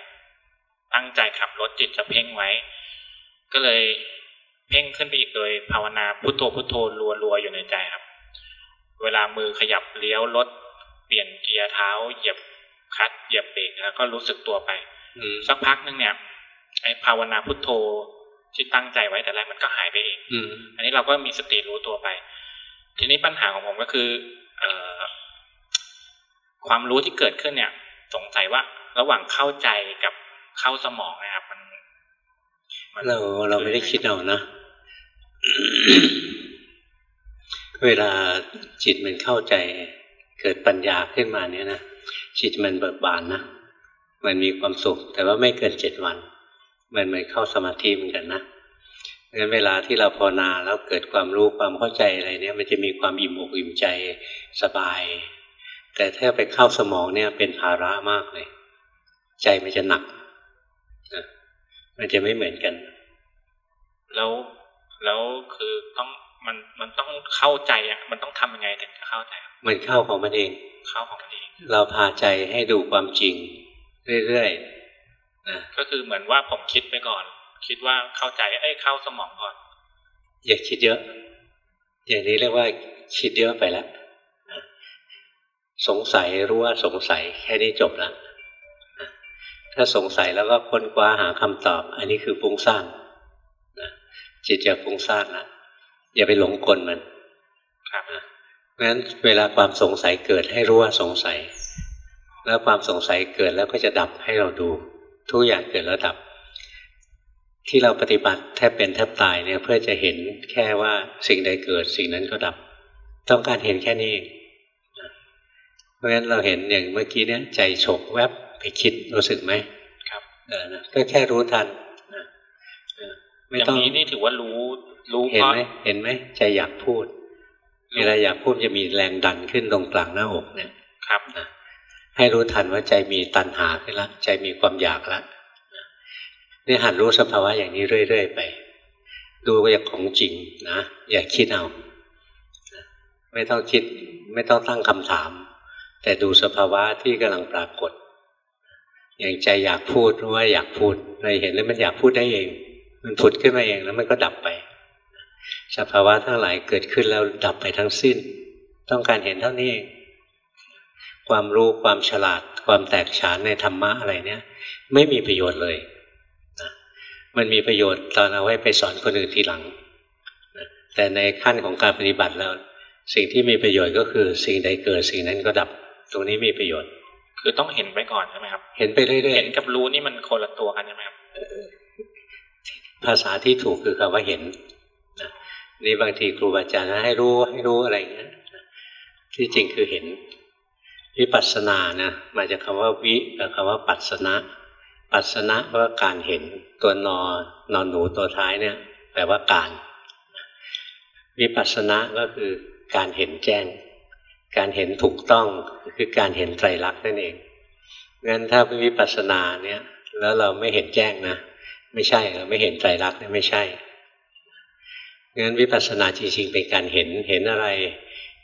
ตั้งใจขับรถจิตจะเพ่งไว้ ก็เลยเพ่งขึ้นไปอีกโดยภาวนาพุทโธพุทโธรัวๆอยู่ในใจครับ เวลามือขยับเลี้ยวรถเปลี่ยนเกียร์เท้า เหยียบคัดเหยียบเบรกแล้วก็รู้สึกตัวไปสักพักหนึ่งเนี่ยไอ้ภาวนาพุทโธที่ตั้งใจไว้แต่แรกมันก็หายไปเองอันนี้เราก็มีสติรู้ตัวไป ทีนี้ปัญหาของผมก็คือเอ ความรู้ที่เกิดขึ้นเนี่ย สงสัยว่าระหว่างเข้าใจกับเข้าสมองนะครับมันเราเราไม่ได้คิดเอานะ เวลาจิตมันเข้าใจ เกิดปัญญาขึ้นมาเนี่ยนะจิตมันเบิกบานนะมันมีความสุข แต่ว่าไม่เกินเจ็ดวัน มันเหมือนเข้าสมาธิเหมือนกันนะงั้นเวลาที่เราภาวนาแล้วเกิดความรู้ความเข้าใจอะไรเนี่ย มันจะมีความอิ่มอกอิ่มใจสบาย แต่ถ้าไปเข้าสมองเนี่ยเป็นภาระมากเลย ใจมันจะหนักนะมันจะไม่เหมือนกัน แล้วแล้วคือต้องมันมันต้องเข้าใจอะ มันต้องทำยังไงถึงจะเข้าใจ มันเข้าของมันเอง เข้าของมันเอง เราพาใจให้ดูความจริง เรื่อยๆนะก็คือเหมือนว่าผมคิดไปก่อน คิดว่าเข้าใจเอ้เข้าสมองก่อน อย่าคิดเยอะ อย่างนี้เรียกว่าคิดเยอะไปแล้ว สงสัยรู้ว่าสงสัยแค่นี้จบแล้วถ้าสงสัยแล้วก็ค้นคว้าหาคำตอบ อันนี้คือฟุ้งซ่านนะจิตจะฟุ้งซ่านละอย่าไปหลงกลมันครับเพราะฉะนั้นเวลาความสงสัยเกิดให้รู้ว่าสงสัย แล้วความสงสัยเกิดแล้วก็จะดับให้เราดู ทุกอย่างเกิดแล้วดับ ที่เราปฏิบัติแทบเป็นแทบตายเนี่ยเพื่อจะเห็นแค่ว่าสิ่งใดเกิดสิ่งนั้นก็ดับ ต้องการเห็นแค่นี้เองเพ ราะฉะนั้นเราเห็นอย่างเมื่อกี้เนี่ยใจฉกแวบไปคิดรู้สึกไหมครับเออนะก็แค่รู้ทันนะเออไม่อย่าต้องงนี้นี่ถือว่ารู้รู้เห็นเพราะไหมเห็นไหมใจอยากพูด เวลาอยากพูดจะมีแรงดันขึ้นตรงกลางหน้าอกเนี่ยครับนะให้รู้ทันว่าใจมีตัณหาขึ้นละใจมีความอยากละนะนี่หันรู้สภาวะอย่างนี้เรื่อยๆไป ดูอย่างของจริงนะอย่าคิดเอานะไม่ต้องคิด ไม่ต้องตั้งคำถาม แต่ดูสภาวะที่กำลังปรากฏ อย่างใจอยากพูดรู้ว่าอยากพูดเราเห็นแล้วมันอยากพูดได้เอง มันผุดขึ้นมาเองแล้วมันก็ดับไป สภาวะทั้งหลายเกิดขึ้นแล้วดับไปทั้งสิ้น ต้องการเห็นเท่านี้เองความรู้ความฉลาด ความแตกฉานในธรรมะอะไรเนี่ย ไม่มีประโยชน์เลยนะมันมีประโยชน์ตอนเอาไว้ไปสอนคนอื่นทีหลังนะแต่ในขั้นของการปฏิบัติแล้ว สิ่งที่มีประโยชน์ก็คือสิ่งใดเกิดสิ่งนั้นก็ดับ ตรงนี้มีประโยชน์ คือต้องเห็นไปก่อนใช่ไหมครับ เห็นไปเรื่อยเห็นกับรู้นี่มันคนละตัวกันใช่ไหมครับๆภาษาที่ถูกคือคำว่าเห็นนะนี่บางทีครูบาอาจารย์ให้รู้ให้รู้อะไรอย่างเงี้ยนะที่จริงคือเห็นวิปัสสนานะมาจากคำว่าวิกับคำว่าปัสสนะปัสสนะว่าการเห็นตัวนอนอนหนูตัวท้ายเนี่ยแปลว่าการ วิปัสสนะก็คือการเห็นแจ้ง การเห็นถูกต้องคือการเห็นไตรลักษณ์นั่นเองงั้นถ้าวิปัสสนาเนี่ยแล้วเราไม่เห็นแจ้งนะ ไม่ใช่เราไม่เห็นไตรลักษณ์เนี่ยไม่ใช่งั้นวิปัสสนาจริงๆเป็นการเห็นเห็นอะไร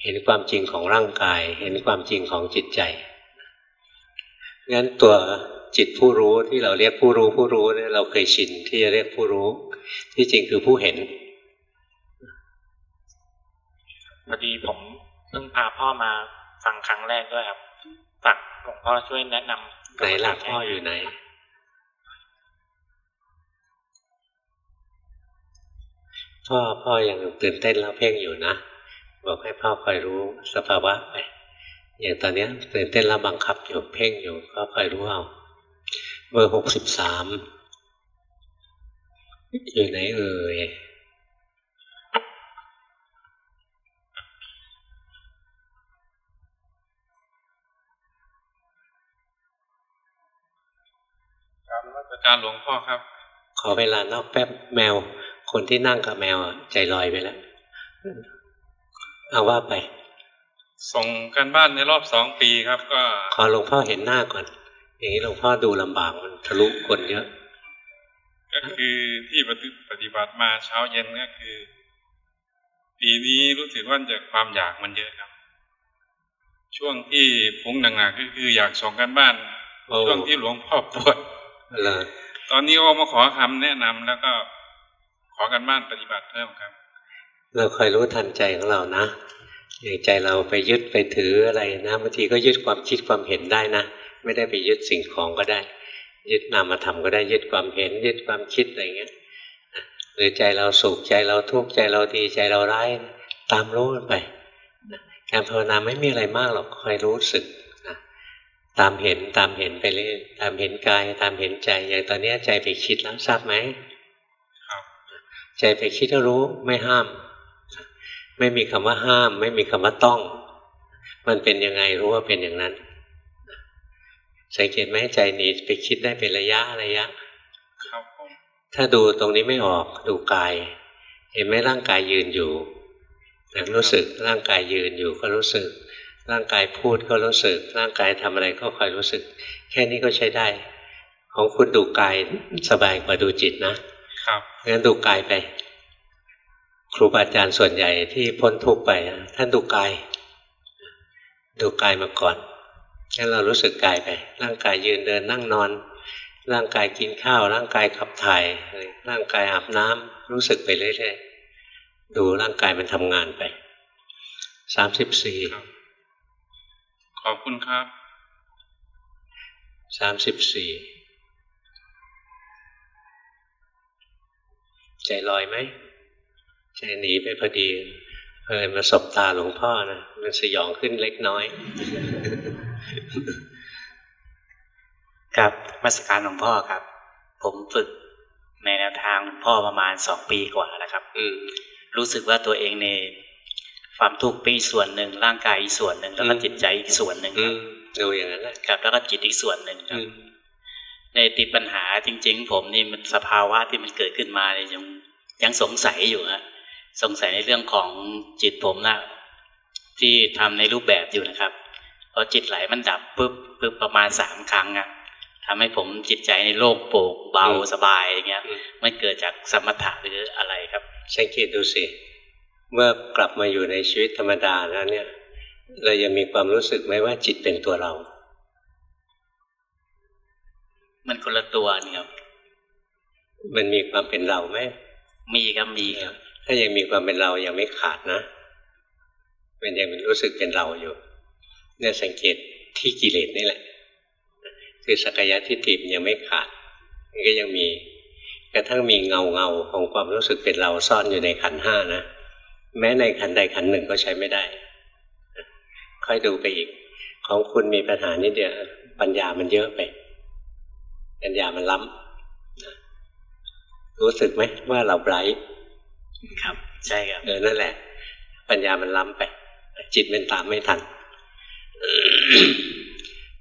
เห็นความจริงของร่างกาย เห็นความจริงของจิตใจงั้นตัวจิตผู้รู้ที่เราเรียกผู้รู้ผู้รู้เนี่ยเราเคยชินที่จะเรียกผู้รู้ ที่จริงคือผู้เห็นพอดีผม เพิ่งพาพ่อมาฟังครั้งแรกด้วยครับฝากหลวงพ่อช่วยแนะนำไหนล่ะพ่ออยู่ไหนพ่อพ่อยังตื่นเต้นแล้วเพ่งอยู่นะบอกให้พ่อคอยรู้สภาวะไปอย่างตอนเนี้ยตื่นเต้นแล้วบังคับอยู่เพ่งอยู่ก็คอยรู้เอาเบอร์หกสิบสามอยู่ไหนเอ่ยารนมัสการหลวงพ่อครับ ขอเวลานอกแป๊บแมว คนที่นั่งกับแมวอะใจลอยไปแล้ว เอาว่าไป ส่งกันบ้านในรอบสองปีครับก็ ขอหลวงพ่อเห็นหน้าก่อน อย่างนี้หลวงพ่อดูลำบากมันทะลุคนเยอะ ก็คือที่ปฏิปฏิบัติมาเช้าเย็นก็คือ ปีนี้รู้สึกว่าจะความอยากมันเยอะครับ ช่วงที่ฟุ้งหนักๆก็คืออยากส่งกันบ้านโอ้ช่วงที่หลวงพ่อปวด เลยตอนนี้ก็มาขอคำแนะนำแล้วก็ขอกันบ้านปฏิบัติเพิ่มครับ เราคอยรู้ทันใจของเรานะอย่างใจเราไปยึดไปถืออะไรนะบางทีก็ยึดความคิดความเห็นได้นะไม่ได้ไปยึดสิ่งของก็ได้ ยึดนามธรรมก็ได้ยึดความเห็น ยึดความคิดอะไรเงี้ยนะหรือใจเราสุขใจเราทุกข์ใจเราดีใจเราร้ายตามรู้มันไปนะการภาวนาไม่มีอะไรมากหรอกคอยรู้สึกนะ ตามเห็นตามเห็นไปเรื่อยตามเห็นกาย ตามเห็นใจอย่างตอนเนี้ยใจไปคิดแล้วทราบไหมครับ ใจไปคิดก็รู้ไม่ห้าม ไม่มีคำว่าห้าม ไม่มีคำว่าต้อง มันเป็นยังไงรู้ว่าเป็นอย่างนั้นสังเกตไหมใจหนีไปคิดได้เป็นระยะระยะ ครับผมถ้าดูตรงนี้ไม่ออกดูกาย เห็นไหมร่างกายยืนอยู่แต่รู้สึกร่างกายยืนอยู่ก็รู้สึก ร่างกายพูดก็รู้สึก ร่างกายทำอะไรก็คอยรู้สึก แค่นี้ก็ใช้ได้ ของคุณดูกายสบายกว่าดูจิตนะครับงั้นดูกายไป ครูบาอาจารย์ส่วนใหญ่ที่พ้นทุกข์ไปอะท่านดูกาย ดูกายมาก่อนงั้นเรารู้สึกกายไป ร่างกายยืนเดินนั่งนอน ร่างกายกินข้าว ร่างกายขับถ่าย ร่างกายอาบน้ำรู้สึกไปเรื่อยๆดูร่างกายมันทำงานไปสามสิบสี่ครับ ขอบคุณครับสามสิบสี่ใจลอยไหม ใจหนีไปพอดีเอยมาสบตาหลวงพ่อนะมันสยองขึ้นเล็กน้อยกับมาสการหลวงพ่อครับ ผมฝึกในแนวทางพ่อประมาณสองปีกว่าแล้วครับ อืรู้สึกว่าตัวเองเนี่ย ความทุกข์เป็นอีกส่วนหนึ่ง ร่างกายอีกส่วนหนึ่ง แล้วก็อืมจิตใจอีกส่วนหนึ่งอืครับมดูอย่างนั้นแหละครับแล้วก็จิตอีกส่วนหนึ่งคอืรับมในติดปัญหาจริง ๆ ผมนี่มันสภาวะที่มันเกิดขึ้นมาเนี่ยยังยังสงสัยอยู่ฮะสงสัยในเรื่องของจิตผมนะที่ทำในรูปแบบอยู่นะครับพอจิตไหลมันดับปุ๊บปุ๊บประมาณสามครั้งอะทำให้ผมจิตใจในโล่งโปร่งเบาสบายอย่างเงี้ยอืมมันเกิดจากสมถะหรืออะไรครับสังเกตดูสิ เมื่อกลับมาอยู่ในชีวิตธรรมดาแล้วเนี่ย เรายังมีความรู้สึกไหมว่าจิตเป็นตัวเรา มันคนละตัวนี่ครับ มันมีความเป็นเราไหมมีครับมีครับ ถ้ายังมีความเป็นเรายังไม่ขาดนะมันยังรู้สึกเป็นเราอยู่ เนี่ยสังเกตที่กิเลสนี่แหละ คือสักยะทิฏฐิมันยังไม่ขาดมันก็ยังมีกระทั่งมีเงาเงาๆของความรู้สึกเป็นเราซ่อนอยู่ในขันธ์ห้านะ แม้ในขันธ์ใดขันธ์หนึ่งก็ใช้ไม่ได้ ค่อยดูไปอีก ของคุณมีปัญหานิดเดียวปัญญามันเยอะไป ปัญญามันล้ำนะรู้สึกไหมว่าเราไบรท์ครับ ใช่ครับเออนั่นแหละ ปัญญามันล้ำไป จิตมันตามไม่ทัน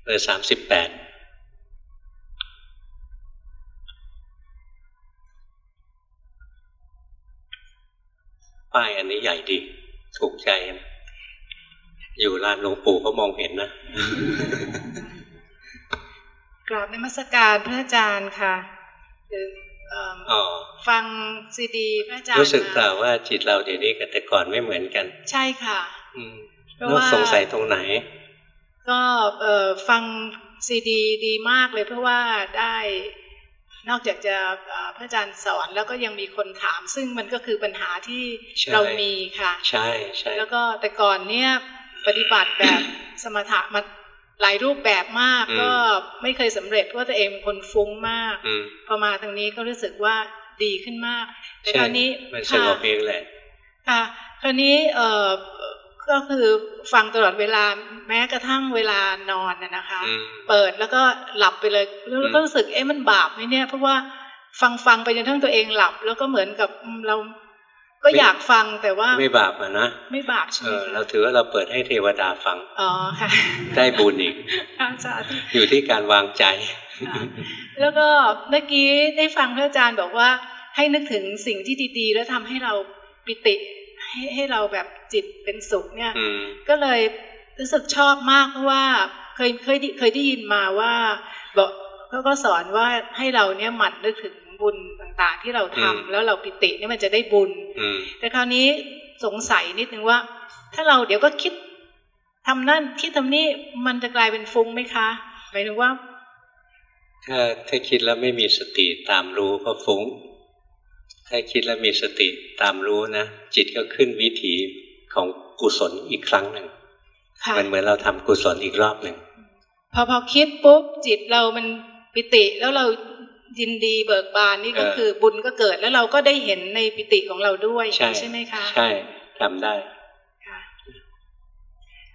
เออสามสิบแปด ป้ายอันนี้ใหญ่ดี ถูกใจนะอยู่ลานหลวงปู่ก็มองเห็นนะกราบในมัสการพระอาจารย์ค่ะคือเอิ่มอ๋อฟังซีดีพระอาจารย์รู้สึกมาเปล่าว่าจิตเราเดี๋ยวนี้กับแต่ก่อนไม่เหมือนกัน ใช่ค่ะอืมเพราะแล้วว่าสงสัยตรงไหน ก็เอ่อฟังซีดีดีมากเลยเพราะว่าได้ นอกจากจะเอ่อพระอาจารย์สอนแล้วก็ยังมีคนถาม ซึ่งมันก็คือปัญหาที่ใช่เรามีค่ะ ใช่ใช่แล้วก็แต่ก่อนเนี่ยปฏิบัติแบบสมถะมาหลายรูปแบบมากก็ไม่เคยสำเร็จเพราะว่าตัวเองเป็นคนฟุ้งมากอืมพอมาทางนี้ก็รู้สึกว่าดีขึ้นมากแต่ใช่คราวนี้มันสค่ะงบเองแหละค่ะคราวนี้เอ่อ ก็คือฟังตลอดเวลาแม้กระทั่งเวลานอนน่ะนะคะอืมเปิดแล้วก็หลับไปเลยแล้วก็รู้สึกเอ๊ะมันบาปไหมเนี่ย เพราะว่าฟังฟังไปจนทั้งตัวเองหลับ แล้วก็เหมือนกับอืมเราก็อยากฟังแต่ว่าไม่บาปอะนะไม่บาปใช่เอไหมอคะเราถือว่าเราเปิดให้เทวดาฟังอ๋อค่ะได้บุญอีกอาจารย์อยู่ที่การวางใจค่ะแล้วก็เมื่อกี้ได้ฟังพระอาจารย์บอกว่าให้นึกถึงสิ่งที่ดีๆ แล้วทำให้เราปิติให้ให้เราแบบ จิตเป็นสุขเนี่ยอืมก็เลยรู้สึกชอบมากเพราะว่าเคยเคยได้เคยได้ยินมาว่าบอกเขาก็สอนว่าให้เราเนี่ยหมั่นนึกถึงบุญต่างๆ ที่เราทำอืมแล้วเราปิติเนี่ยมันจะได้บุญอืมแต่คราวนี้สงสัยนิดนึงว่า ถ้าเราเดี๋ยวก็คิดทำนั่นคิดทำนี่มันจะกลายเป็นฟุ้งไหมคะหมายถึงว่า ถ้าถ้าคิดแล้วไม่มีสติตามรู้ก็ฟุ้งถ้าคิดแล้วมีสติตามรู้นะจิตก็ขึ้นวิถี ของกุศลอีกครั้งหนึ่งค่ะมันเหมือนเราทำกุศลอีกรอบหนึ่งพอพอคิดปุ๊บจิตเรามันปิติแล้วเรายินดีเบิกบานนี่ก็เออคือบุญก็เกิดแล้วเราก็ได้เห็นในปิติของเราด้วยใช่ไหมคะ ใช่ทำได้ค่ะ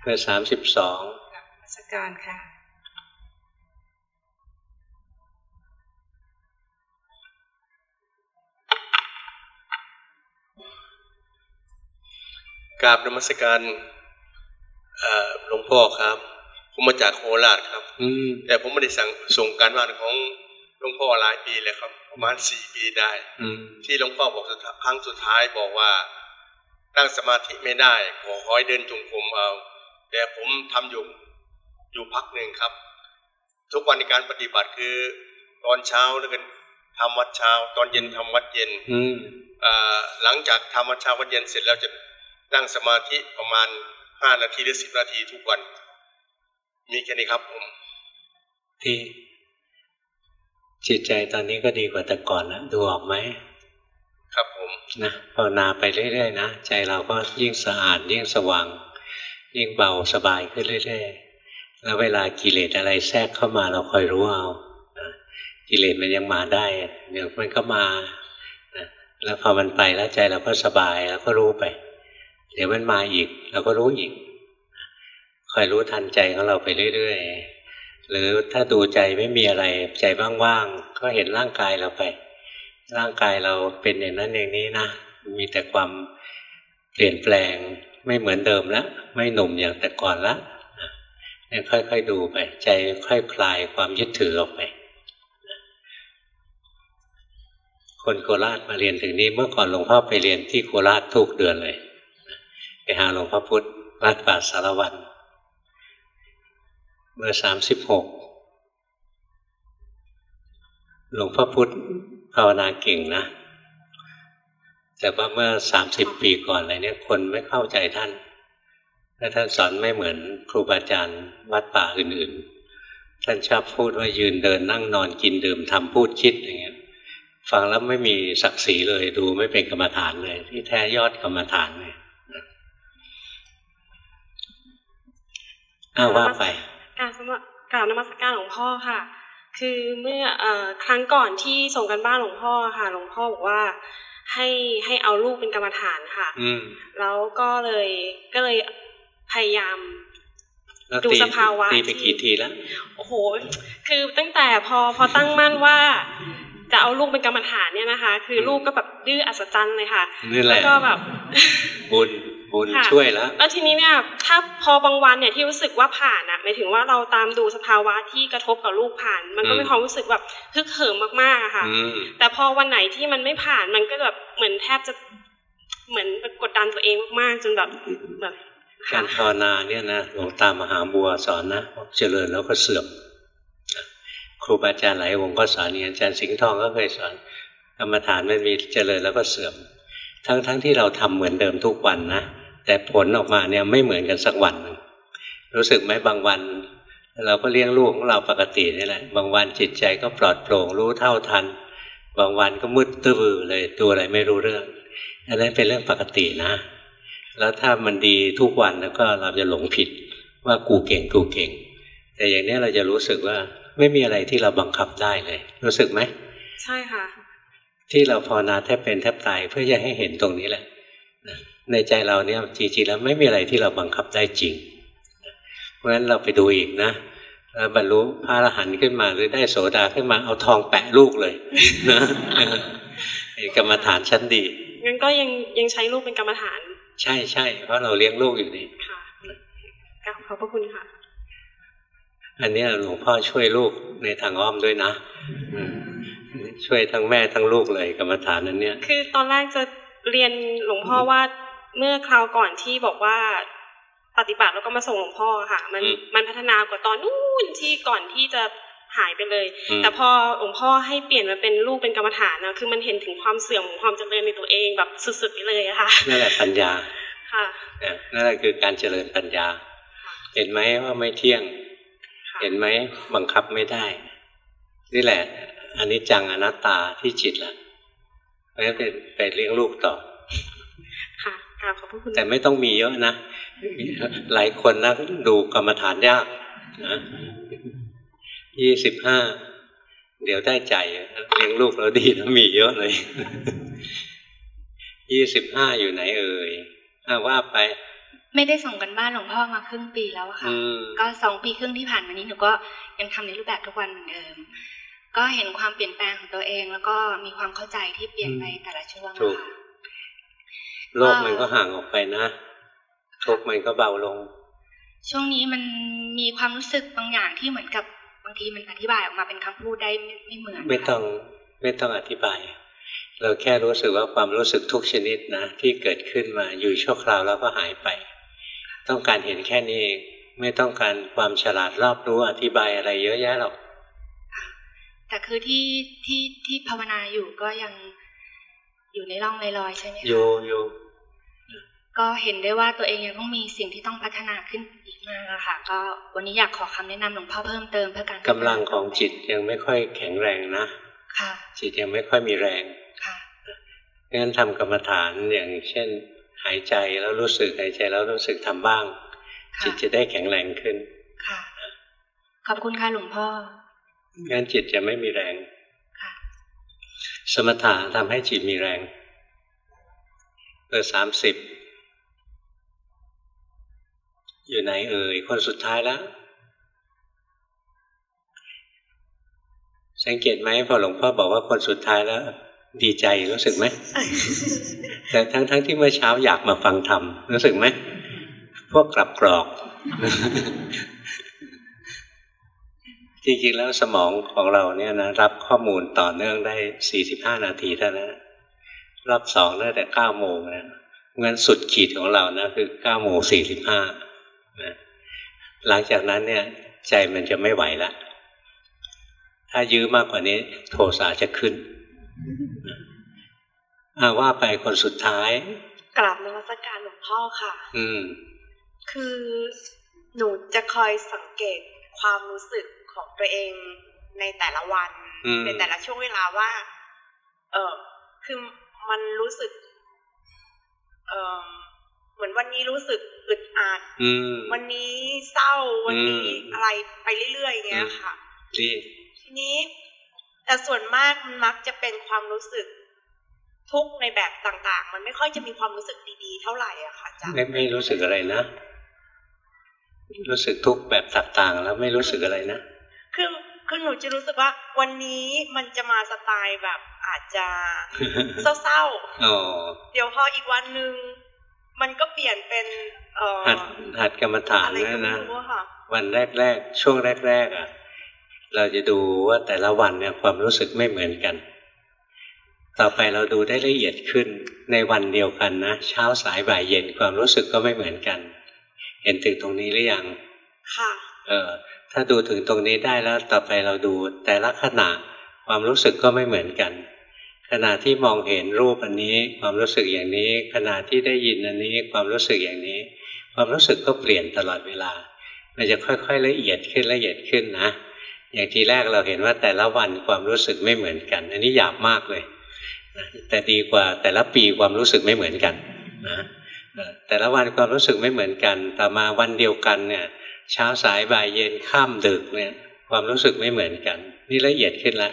เมื่อสามสิบสองกราบนมัสการค่ะ กราบนมัสการเอ่อหลวงพ่อครับ ผมมาจากโคราชครับ อืมแต่ผมไม่ได้สั่งส่งการบ้านของหลวงพ่อหลายปีแล้วครับ ประมาณสี่ปีได้ อืมที่หลวงพ่อบอกสุดท้ายครั้งสุดท้ายบอกว่านั่งสมาธิไม่ได้ขอคอยเดินจงกรมเอา แต่ผมทำอยู่อยู่พักหนึ่งครับ ทุกวันในการปฏิบัติคือ ตอนเช้าแล้วกันทำวัดเช้า ตอนเย็นทำวัดเย็น อืมเอ่อหลังจากทำวัดเช้าวัดเย็นเสร็จแล้วจะ นั่งสมาธิประมาณห้านาทีหรือสิบนาทีทุกวัน มีแค่นี้ครับผมที่จิตใจตอนนี้ก็ดีกว่าแต่ก่อนแล้วดูออกไหมครับผมนะภาวนาไปเรื่อยๆนะใจเราก็ยิ่งสะอาดยิ่งสว่าง ยิ่งเบาสบายขึ้นเรื่อยๆแล้วเวลากิเลสอะไรแทรกเข้ามาเราคอยรู้เอานะกิเลสมันยังมาได้เดี๋ยวมันก็มานะแล้วพอมันไปแล้วใจเราก็สบายเราก็รู้ไป เดี๋ยวมันมาอีก เราก็รู้อีกคอยรู้ทันใจของเราไปเรื่อยๆ หรือถ้าดูใจไม่มีอะไรใจว่างๆ ก็เห็นร่างกายเราไป ร่างกายเราเป็นอย่างนั้นอย่างนี้นะ มีแต่ความเปลี่ยนแปลงไม่เหมือนเดิมแล้วไม่หนุ่มอย่างแต่ก่อนละเนี่ยค่อยๆดูไป ใจค่อยคลายความยึดถือออกไป คนโคราชมาเรียนถึงนี้เมื่อก่อนหลวงพ่อไปเรียนที่โคราชทุกเดือนเลย ไปหาหลวงพ่อพุธวัดป่าสารวัน เมื่อสามสิบหกหลวงพ่อพุธภาวนาเก่งนะ แต่ว่าเมื่อสามสิบปีก่อนอะไรเนี่ยคนไม่เข้าใจท่านและท่านสอนไม่เหมือนครูบาอาจารย์วัดป่าอื่นๆ ท่านชอบพูดว่ายืนเดินนั่งนอนกินดื่มทำพูดคิดอย่างเงี้ยฟังแล้วไม่มีศักดิ์ศรีเลยดูไม่เป็นกรรมฐานเลย ที่แท้ยอดกรรมฐานเลย อ้าวว่าไปการสมัครกล่าวนมัสการหลวงพ่อค่ะ คือเมื่อเอ่อครั้งก่อนที่ส่งกันบ้านหลวงพ่อค่ะ หลวงพ่อบอกว่าให้ให้เอาลูกเป็นกรรมฐานค่ะ อืมแล้วก็เลยก็เลยพยายามแล้วดูตีสภาวะตีไปกี่ทีแล้วโอ้โห คือตั้งแต่พอพอตั้งมั่นว่า จะเอาลูกเป็นกรรมฐานเนี่ยนะคะ คือลูกก็แบบดื้ออัศจรรย์เลยค่ะนี่แหแล้วละก็แบบบุญ บุญค่ะช่วยแล้วแล้วทีนี้เนี่ยถ้าพอบางวันเนี่ยที่รู้สึกว่าผ่านอะหมายถึงว่าเราตามดูสภาวะที่กระทบกับลูกผ่าน มันก็อืมมีความรู้สึกแบบฮึกเหิมมากๆอะค่ะอืมแต่พอวันไหนที่มันไม่ผ่านมันก็แบบเหมือนแทบจะเหมือนกดดันตัวเองมากๆจนแบบแบบกาค่ะรภาวนาเนี่ยนะหลวงตามหาบัวสอนนะบอกเจริญแล้วก็เสื่อมนะครูบาอาจารย์หลายองค์ก็สอนอย่างอาจารย์สิงห์ทองก็เคยสอนกรรมฐานมันมีเจริญแล้วก็เสื่อม ทั้งทั้งที่เราทำเหมือนเดิมทุกวันนะ แต่ผลออกมาเนี่ยไม่เหมือนกันสักวันหนึ่งรู้สึกไหมบางวัน เราก็เลี้ยงลูกของเราปกตินี่แหละบางวันจิตใจก็ปลอดโปร่งรู้เท่าทัน บางวันก็มืดตื้อเลยตัวอะไรไม่รู้เรื่องอันนั้นเป็นเรื่องปกตินะ แล้วถ้ามันดีทุกวันแล้วก็เราจะหลงผิดว่ากูเก่งกูเก่ง แต่อย่างนี้เราจะรู้สึกว่าไม่มีอะไรที่เราบังคับได้เลย รู้สึกไหมใช่ค่ะ ที่เราภาวนาแทบเป็นแทบตายเพื่อจะให้เห็นตรงนี้แหละนะ ในใจเราเนี่ยจริงๆแล้วไม่มีอะไรที่เราบังคับได้จริงนะเพราะฉะนั้นเราไปดูอีกนะแล้วบรรลุพระอรหันต์ขึ้นมาหรือได้โสดาขึ้นมาเอาทองแปะลูกเลยนะไอ้กรรมฐานชั้นดีงั้นก็ยังยังใช้ลูกเป็นกรรมฐาน ใช่ใช่เพราะเราเลี้ยงลูกอยู่นี่ค่ะกราบขอบพระคุณค่ะ อันเนี้ยหลวงพ่อช่วยลูกในทางอ้อมด้วยนะอืมช่วยทั้งแม่ทั้งลูกเลยกรรมฐานนั้นเนี่ย คือตอนแรกจะเรียนหลวงพ่อว่า เมื่อคราวก่อนที่บอกว่าปฏิบัติแล้วก็มาส่งหลวงพ่อค่ะ มันมันพัฒนากว่าตอนนู้นที่ก่อนที่จะหายไปเลยอืมแต่พอหลวงพ่อให้เปลี่ยนมาเป็นลูกเป็นกรรมฐานนะคือมันเห็นถึงความเสื่อมของความเจริญในตัวเองแบบสุดๆไปเลยอะค่ะนั่นแหละปัญญาค่ะเนี่ยนั่นแหละคือการเจริญปัญญา เห็นไหมว่าไม่เที่ยงค่ะเห็นไหมบังคับไม่ได้ นี่แหละอันนี้จังอนัตตาที่จิตละเพราะฉะนั้นไปไปเลี้ยงลูกต่อ แต่ไม่ต้องมีเยอะนะ หลายคนนะดูกรรมฐานยากนะยี่สิบห้า เดี๋ยวได้ใจเลี้ยงลูกแล้วดีนะมีเยอะเลย ยี่สิบห้าอยู่ไหนเอ่ยอะว่าไป ไม่ได้ส่งกันบ้านหลวงพ่อมาครึ่งปีแล้วอะค่ะอืมก็สองปีครึ่งที่ผ่านมานี้หนูก็ยังทำในรูปแบบทุกวันเหมือนเดิม ก็เห็นความเปลี่ยนแปลงของตัวเอง แล้วก็มีความเข้าใจที่เปลี่ยนไปแต่ละช่วงถูกอะค่ะ โลกมันก็ห่างออกไปนะทุกข์มันก็เบาลง ช่วงนี้มันมีความรู้สึกบางอย่างที่เหมือนกับบางทีมันอธิบายออกมาเป็นคำพูดได้ไม่ไม่เหมือน ไม่ต้องไม่ต้องอธิบาย เราแค่รู้สึกว่าความรู้สึกทุกชนิดนะ ที่เกิดขึ้นมาอยู่ชั่วคราวแล้วก็หายไป ต้องการเห็นแค่นี้เองไม่ต้องการความฉลาดรอบรู้อธิบายอะไรเยอะแยะหรอกแต่คือที่ที่ที่ภาวนาอยู่ก็ยังอยู่ในร่องลอยๆใช่ไหมคะอยู่อยู่ ก็เห็นได้ว่าตัวเองยังต้องมีสิ่งที่ต้องพัฒนาขึ้นอีกมากอะค่ะ ก็วันนี้อยากขอคำแนะนำหลวงพ่อเพิ่มเติมเพื่อการพัฒนากำลังของจิตยังไม่ค่อยแข็งแรงนะค่ะ จิตยังไม่ค่อยมีแรงค่ะงั้นทำกรรมฐานอย่างเช่น หายใจแล้วรู้สึกหายใจแล้วรู้สึกทำบ้างค่ะจิตจะได้แข็งแรงขึ้นค่ะ ขอบคุณค่ะหลวงพ่องั้นจิตจะไม่มีแรงค่ะสมถะทำให้จิตมีแรงเบอร์สามสิบ อยู่ไหนเอ่ยคนสุดท้ายแล้ว สังเกตไหมพอหลวงพ่อบอกว่าคนสุดท้ายแล้ว ดีใจรู้สึกไหมแต่ทั้งๆทที่เมื่อเช้าอยากมาฟังธรรมรู้สึกไหมพวกกลับกรอก จริงๆแล้วสมองของเราเนี่ยนะรับข้อมูลต่อเนื่องได้45นาทีเท่านั้นรอบสองตั้งแต่9โมงนะงั้นสุดขีดของเรานะคือ9โมง45นะห ลังจากนั้นเนี่ยใจมันจะไม่ไหวละถ้ายื้อมากกว่านี้ โทสะจะขึ้นอาว่าไปคนสุดท้ายกราบนมัสการหลวงพ่อค่ะ อืม คือหนูจะคอยสังเกตความรู้สึกของตัวเองในแต่ละวันอืมในแต่ละช่วงเวลาว่า เออคือมันรู้สึก เออเห มือนวันนี้รู้สึกอึดอัดอืมวันนี้เศร้าวันนี้อืมอะไรไปเรื่อยๆอย่างเงี้ยค่ะดีทีนี้ แต่ส่วนมากมันมักจะเป็นความรู้สึกทุกข์ในแบบต่างๆ มันไม่ค่อยจะมีความรู้สึกดีๆ เท่าไหร่อะค่ะอาจารย์ไม่ไม่รู้สึกอะไรนะ รู้สึกทุกข์แบบต่างๆ แล้วไม่รู้สึกอะไรนะคือคือหนูจะรู้สึกว่า วันนี้มันจะมาสไตล์แบบอาจจะเศร้าอ๋อๆเดี๋ยวพออีกวันหนึ่ง มันก็เปลี่ยนเป็นเอ่อหัดหัดกรรมฐานอะไรก็นะไม่นะรู้อะค่ะวันแรกๆช่วงแรกๆอะเราจะดูว่าแต่ละวันเนี่ยความรู้สึกไม่เหมือนกัน ต่อไปเราดูได้ละเอียดขึ้นในวันเดียวกันนะเช้าสายบ่ายเย็นความรู้สึกก็ไม่เหมือนกัน เห็นถึงตรงนี้หรือยัง ค่ะ เออ ถ้าดูถึงตรงนี้ได้แล้วต่อไปเราดูแต่ละขณะความรู้สึกก็ไม่เหมือนกัน ขณะที่มองเห็นรูปอันนี้ความรู้สึกอย่างนี้ ขณะที่ได้ยินอันนี้ความรู้สึกอย่างนี้ ความรู้สึกก็เปลี่ยนตลอดเวลา มันจะค่อยๆละเอียดขึ้นละเอียดขึ้นนะ อย่างทีแรกเราเห็นว่าแต่ละวันความรู้สึกไม่เหมือนกัน อันนี้หยาบมากเลยนะแต่ดีกว่าแต่ละปีความรู้สึกไม่เหมือนกันนะแต่ละวันความรู้สึกไม่เหมือนกันต่อมาวันเดียวกันเนี่ยเช้าสายบ่ายเย็นค่ำดึกเนี่ยความรู้สึกไม่เหมือนกัน นี่ละเอียดขึ้นแล้ว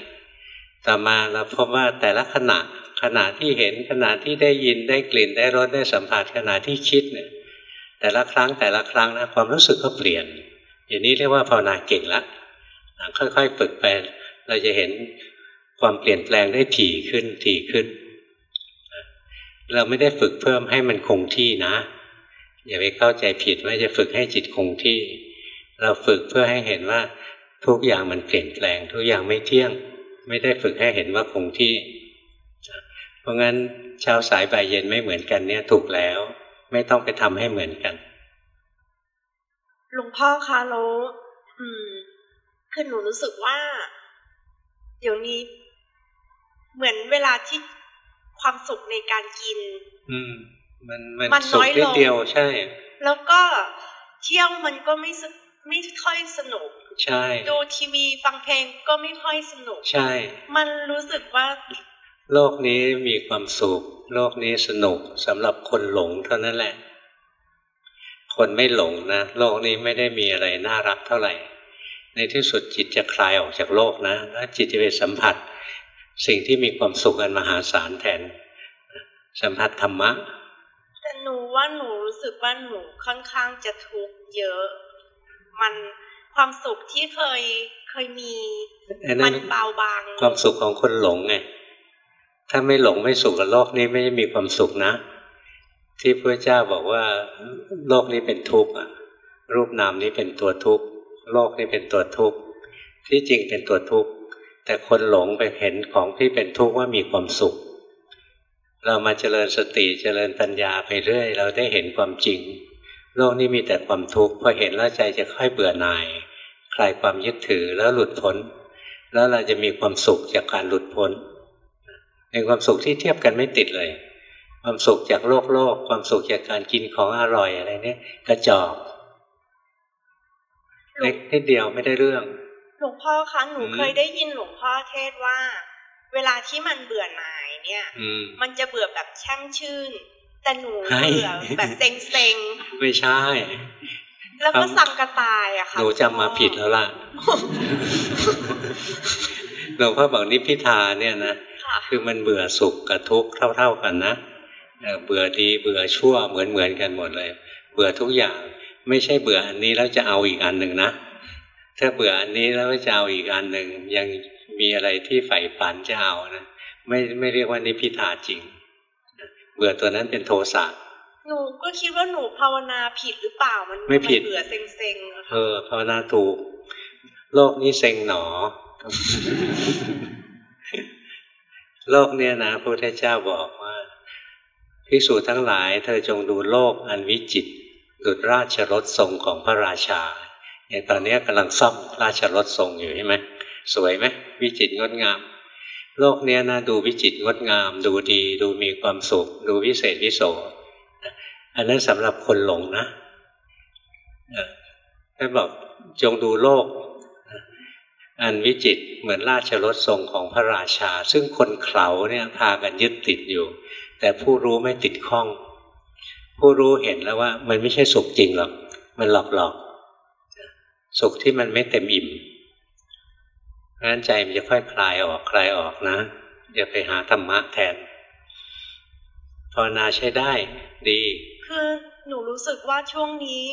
ต่อมาเราพบว่าแต่ละขณะขณะที่เห็นขณะที่ได้ยินได้กลิ่นได้รสได้สัมผัสขณะที่คิดเนี่ยแต่ละครั้งแต่ละครั้งนะความรู้สึกก็เปลี่ยน อย่างนี้เรียกว่าภาวนาเก่งละค่อยๆฝึกไปเราจะเห็นความเปลี่ยนแปลงได้ถี่ขึ้นถี่ขึ้น เราไม่ได้ฝึกเพิ่มให้มันคงที่นะ อย่าไปเข้าใจผิดว่าจะฝึกให้จิตคงที่ เราฝึกเพื่อให้เห็นว่าทุกอย่างมันเปลี่ยนแปลง ทุกอย่างไม่เที่ยง ไม่ได้ฝึกให้เห็นว่าคงที่ เพราะงั้นเช้าสายบ่ายเย็นไม่เหมือนกันเนี่ยถูกแล้ว ไม่ต้องไปทำให้เหมือนกัน หลวงพ่อคะแล้วอืมคือหนูรู้สึกว่า เดี๋ยวนี้ เหมือนเวลาที่ความสุขในการกิน อืม มันมันมันสุน้ขอยลงนิดเดียวใช่ แล้วก็เที่ยวมันก็ไม่สไม่ค่อยสนุก ใช่ ดูทีวีฟังเพลงก็ไม่ค่อยสนุก ใช่ มันรู้สึกว่า โลกนี้มีความสุข โลกนี้สนุกสำหรับคนหลงเท่านั้นแหละ คนไม่หลงนะ โลกนี้ไม่ได้มีอะไรน่ารักเท่าไหร่ ในที่สุดจิตจะคลายออกจากโลกนะ แล้วจิตจะไปสัมผัส สิ่งที่มีความสุขอันมหาศาลแทน สัมผัสธรรมะแต่หนูว่าหนูรู้สึกว่าหนูค่อนข้างจะทุกข์เยอะ มัน ความสุขที่เคยเคยมีอันนั้มันนเบาบางความสุขของคนหลงไงถ้าไม่หลงไม่สุขกับโลกนี้ไม่ได้มีความสุขนะ ที่พระเจ้าบอกว่า โลกนี้เป็นทุกข์อะรูปนามนี้เป็นตัวทุกข์โลกนี้เป็นตัวทุกข์ที่จริงเป็นตัวทุกข์แต่คนหลงไปเห็นของที่เป็นทุกข์ว่ามีความสุข เรามาเจริญสติเจริญปัญญาไปเรื่อย เราได้เห็นความจริง โลกนี้มีแต่ความทุกข์พอเห็นแล้วใจจะค่อยเบื่อหน่าย คลายความยึดถือแล้วหลุดพ้น แล้วเราจะมีความสุขจากการหลุดพ้นเป็นความสุขที่เทียบกันไม่ติดเลย ความสุขจากโลกโลก ความสุขจากการกินของอร่อยอะไรเนี่ยกระจอกเล็กนิดเดียวไม่ได้เรื่อง หลวงพ่อคะหนูอืมเคยได้ยินหลวงพ่อเทศน์ว่า เวลาที่มันเบื่อหน่ายเนี่ยอืมมันจะเบื่อแบบแช่มชื่น แต่หนูใช่เบื่อแบบเซ็งเซ็งไม่ใช่ๆแล้วก็ทำสังกะตายอะค่ะหนูจำมาผิดแล้วล่ะหลวงพ่อบอกนิพพิทาเนี่ยนะค่ะคือมันเบื่อสุขกับทุกข์เท่า ๆกันนะเอ่อเบื่อดีเบื่อชั่วเหมือนเหมือนกันหมดเลย เบื่อทุกอย่างไม่ใช่เบื่ออันนี้แล้วจะเอาอีกอันหนึ่งนะถ้าเบื่ออันนี้แล้วจะเอาอีกอันหนึ่งยังมีอะไรที่ใฝ่ฝันจะเอานะไม่ไม่เรียกว่านิพพิทาจริง เบื่อตัวนั้นเป็นโทสะหนูก็คิดว่าหนูภาวนาผิดหรือเปล่ามันไม่ผิดนเบื่อเซ็งๆอะเอค่ะอภาวนาถูก โลกนี้เซ็งหนอ โลกเนี่ยนะพระพุทธเจ้าบอกว่าภิกษุทั้งหลาย เธอจงดูโลกอันวิจิตรดุจราชรถทรงของพระราชาอย่างตอนนี้กำลังซ่อมราชรถทรงอยู่ใช่ไหมสวยไหมวิจิตรงดงาม โลกเนี้ยนะดูวิจิตรงดงาม ดูดี ดูมีความสุข ดูวิเศษวิโสอันนั้นสำหรับคนหลงนะท่านบอกจงดูโลก อันวิจิตรเหมือนราชรถทรงของพระราชา ซึ่งคนเขาเนี่ยพากันยึดติดอยู่ แต่ผู้รู้ไม่ติดข้อง ผู้รู้เห็นแล้วว่า มันไม่ใช่สุขจริงหรอก มันหลอกหลอกๆสุขที่มันไม่เต็มอิ่ม เพราะฉะนั้นใจมันจะค่อยคลายออกคลายออกนะอย่าไปหาธรรมะแทนภาวนาใช้ได้ ดี คือหนูรู้สึกว่าช่วงนี้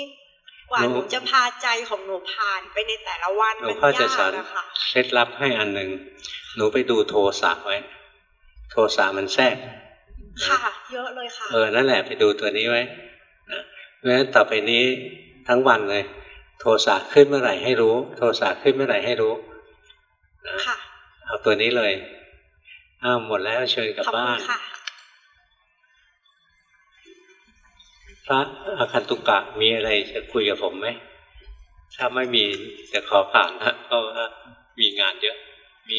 กว่าหนูหนูจะพาใจของหนูผ่านไปในแต่ละวันหลวมังนพ่อจะยาสอกนอะค่ะเคล็ดลับให้อันหนึ่งหนูไปดูโทสะไว้ โทสะมันแทรกค่ะ เยอะเลยค่ะ เออนั่นแหละไปดูตัวนี้ไว้นะเพราะฉะนั้นต่อไปนี้ทั้งวันเลย โทสะขึ้นเมื่อไหร่ให้รู้ โทสะขึ้นเมื่อไหร่ให้รู้นะ ค่ะเอาตัวนี้เลยอ้าวหมดแล้วเชิญกลับขอบคุบ้าณนค่ะพระอาคันตุกะมีอะไรจะคุยกับผมไหมถ้าไม่มีจะขอผ่านนะเพราะว่ามีงานเยอะ มี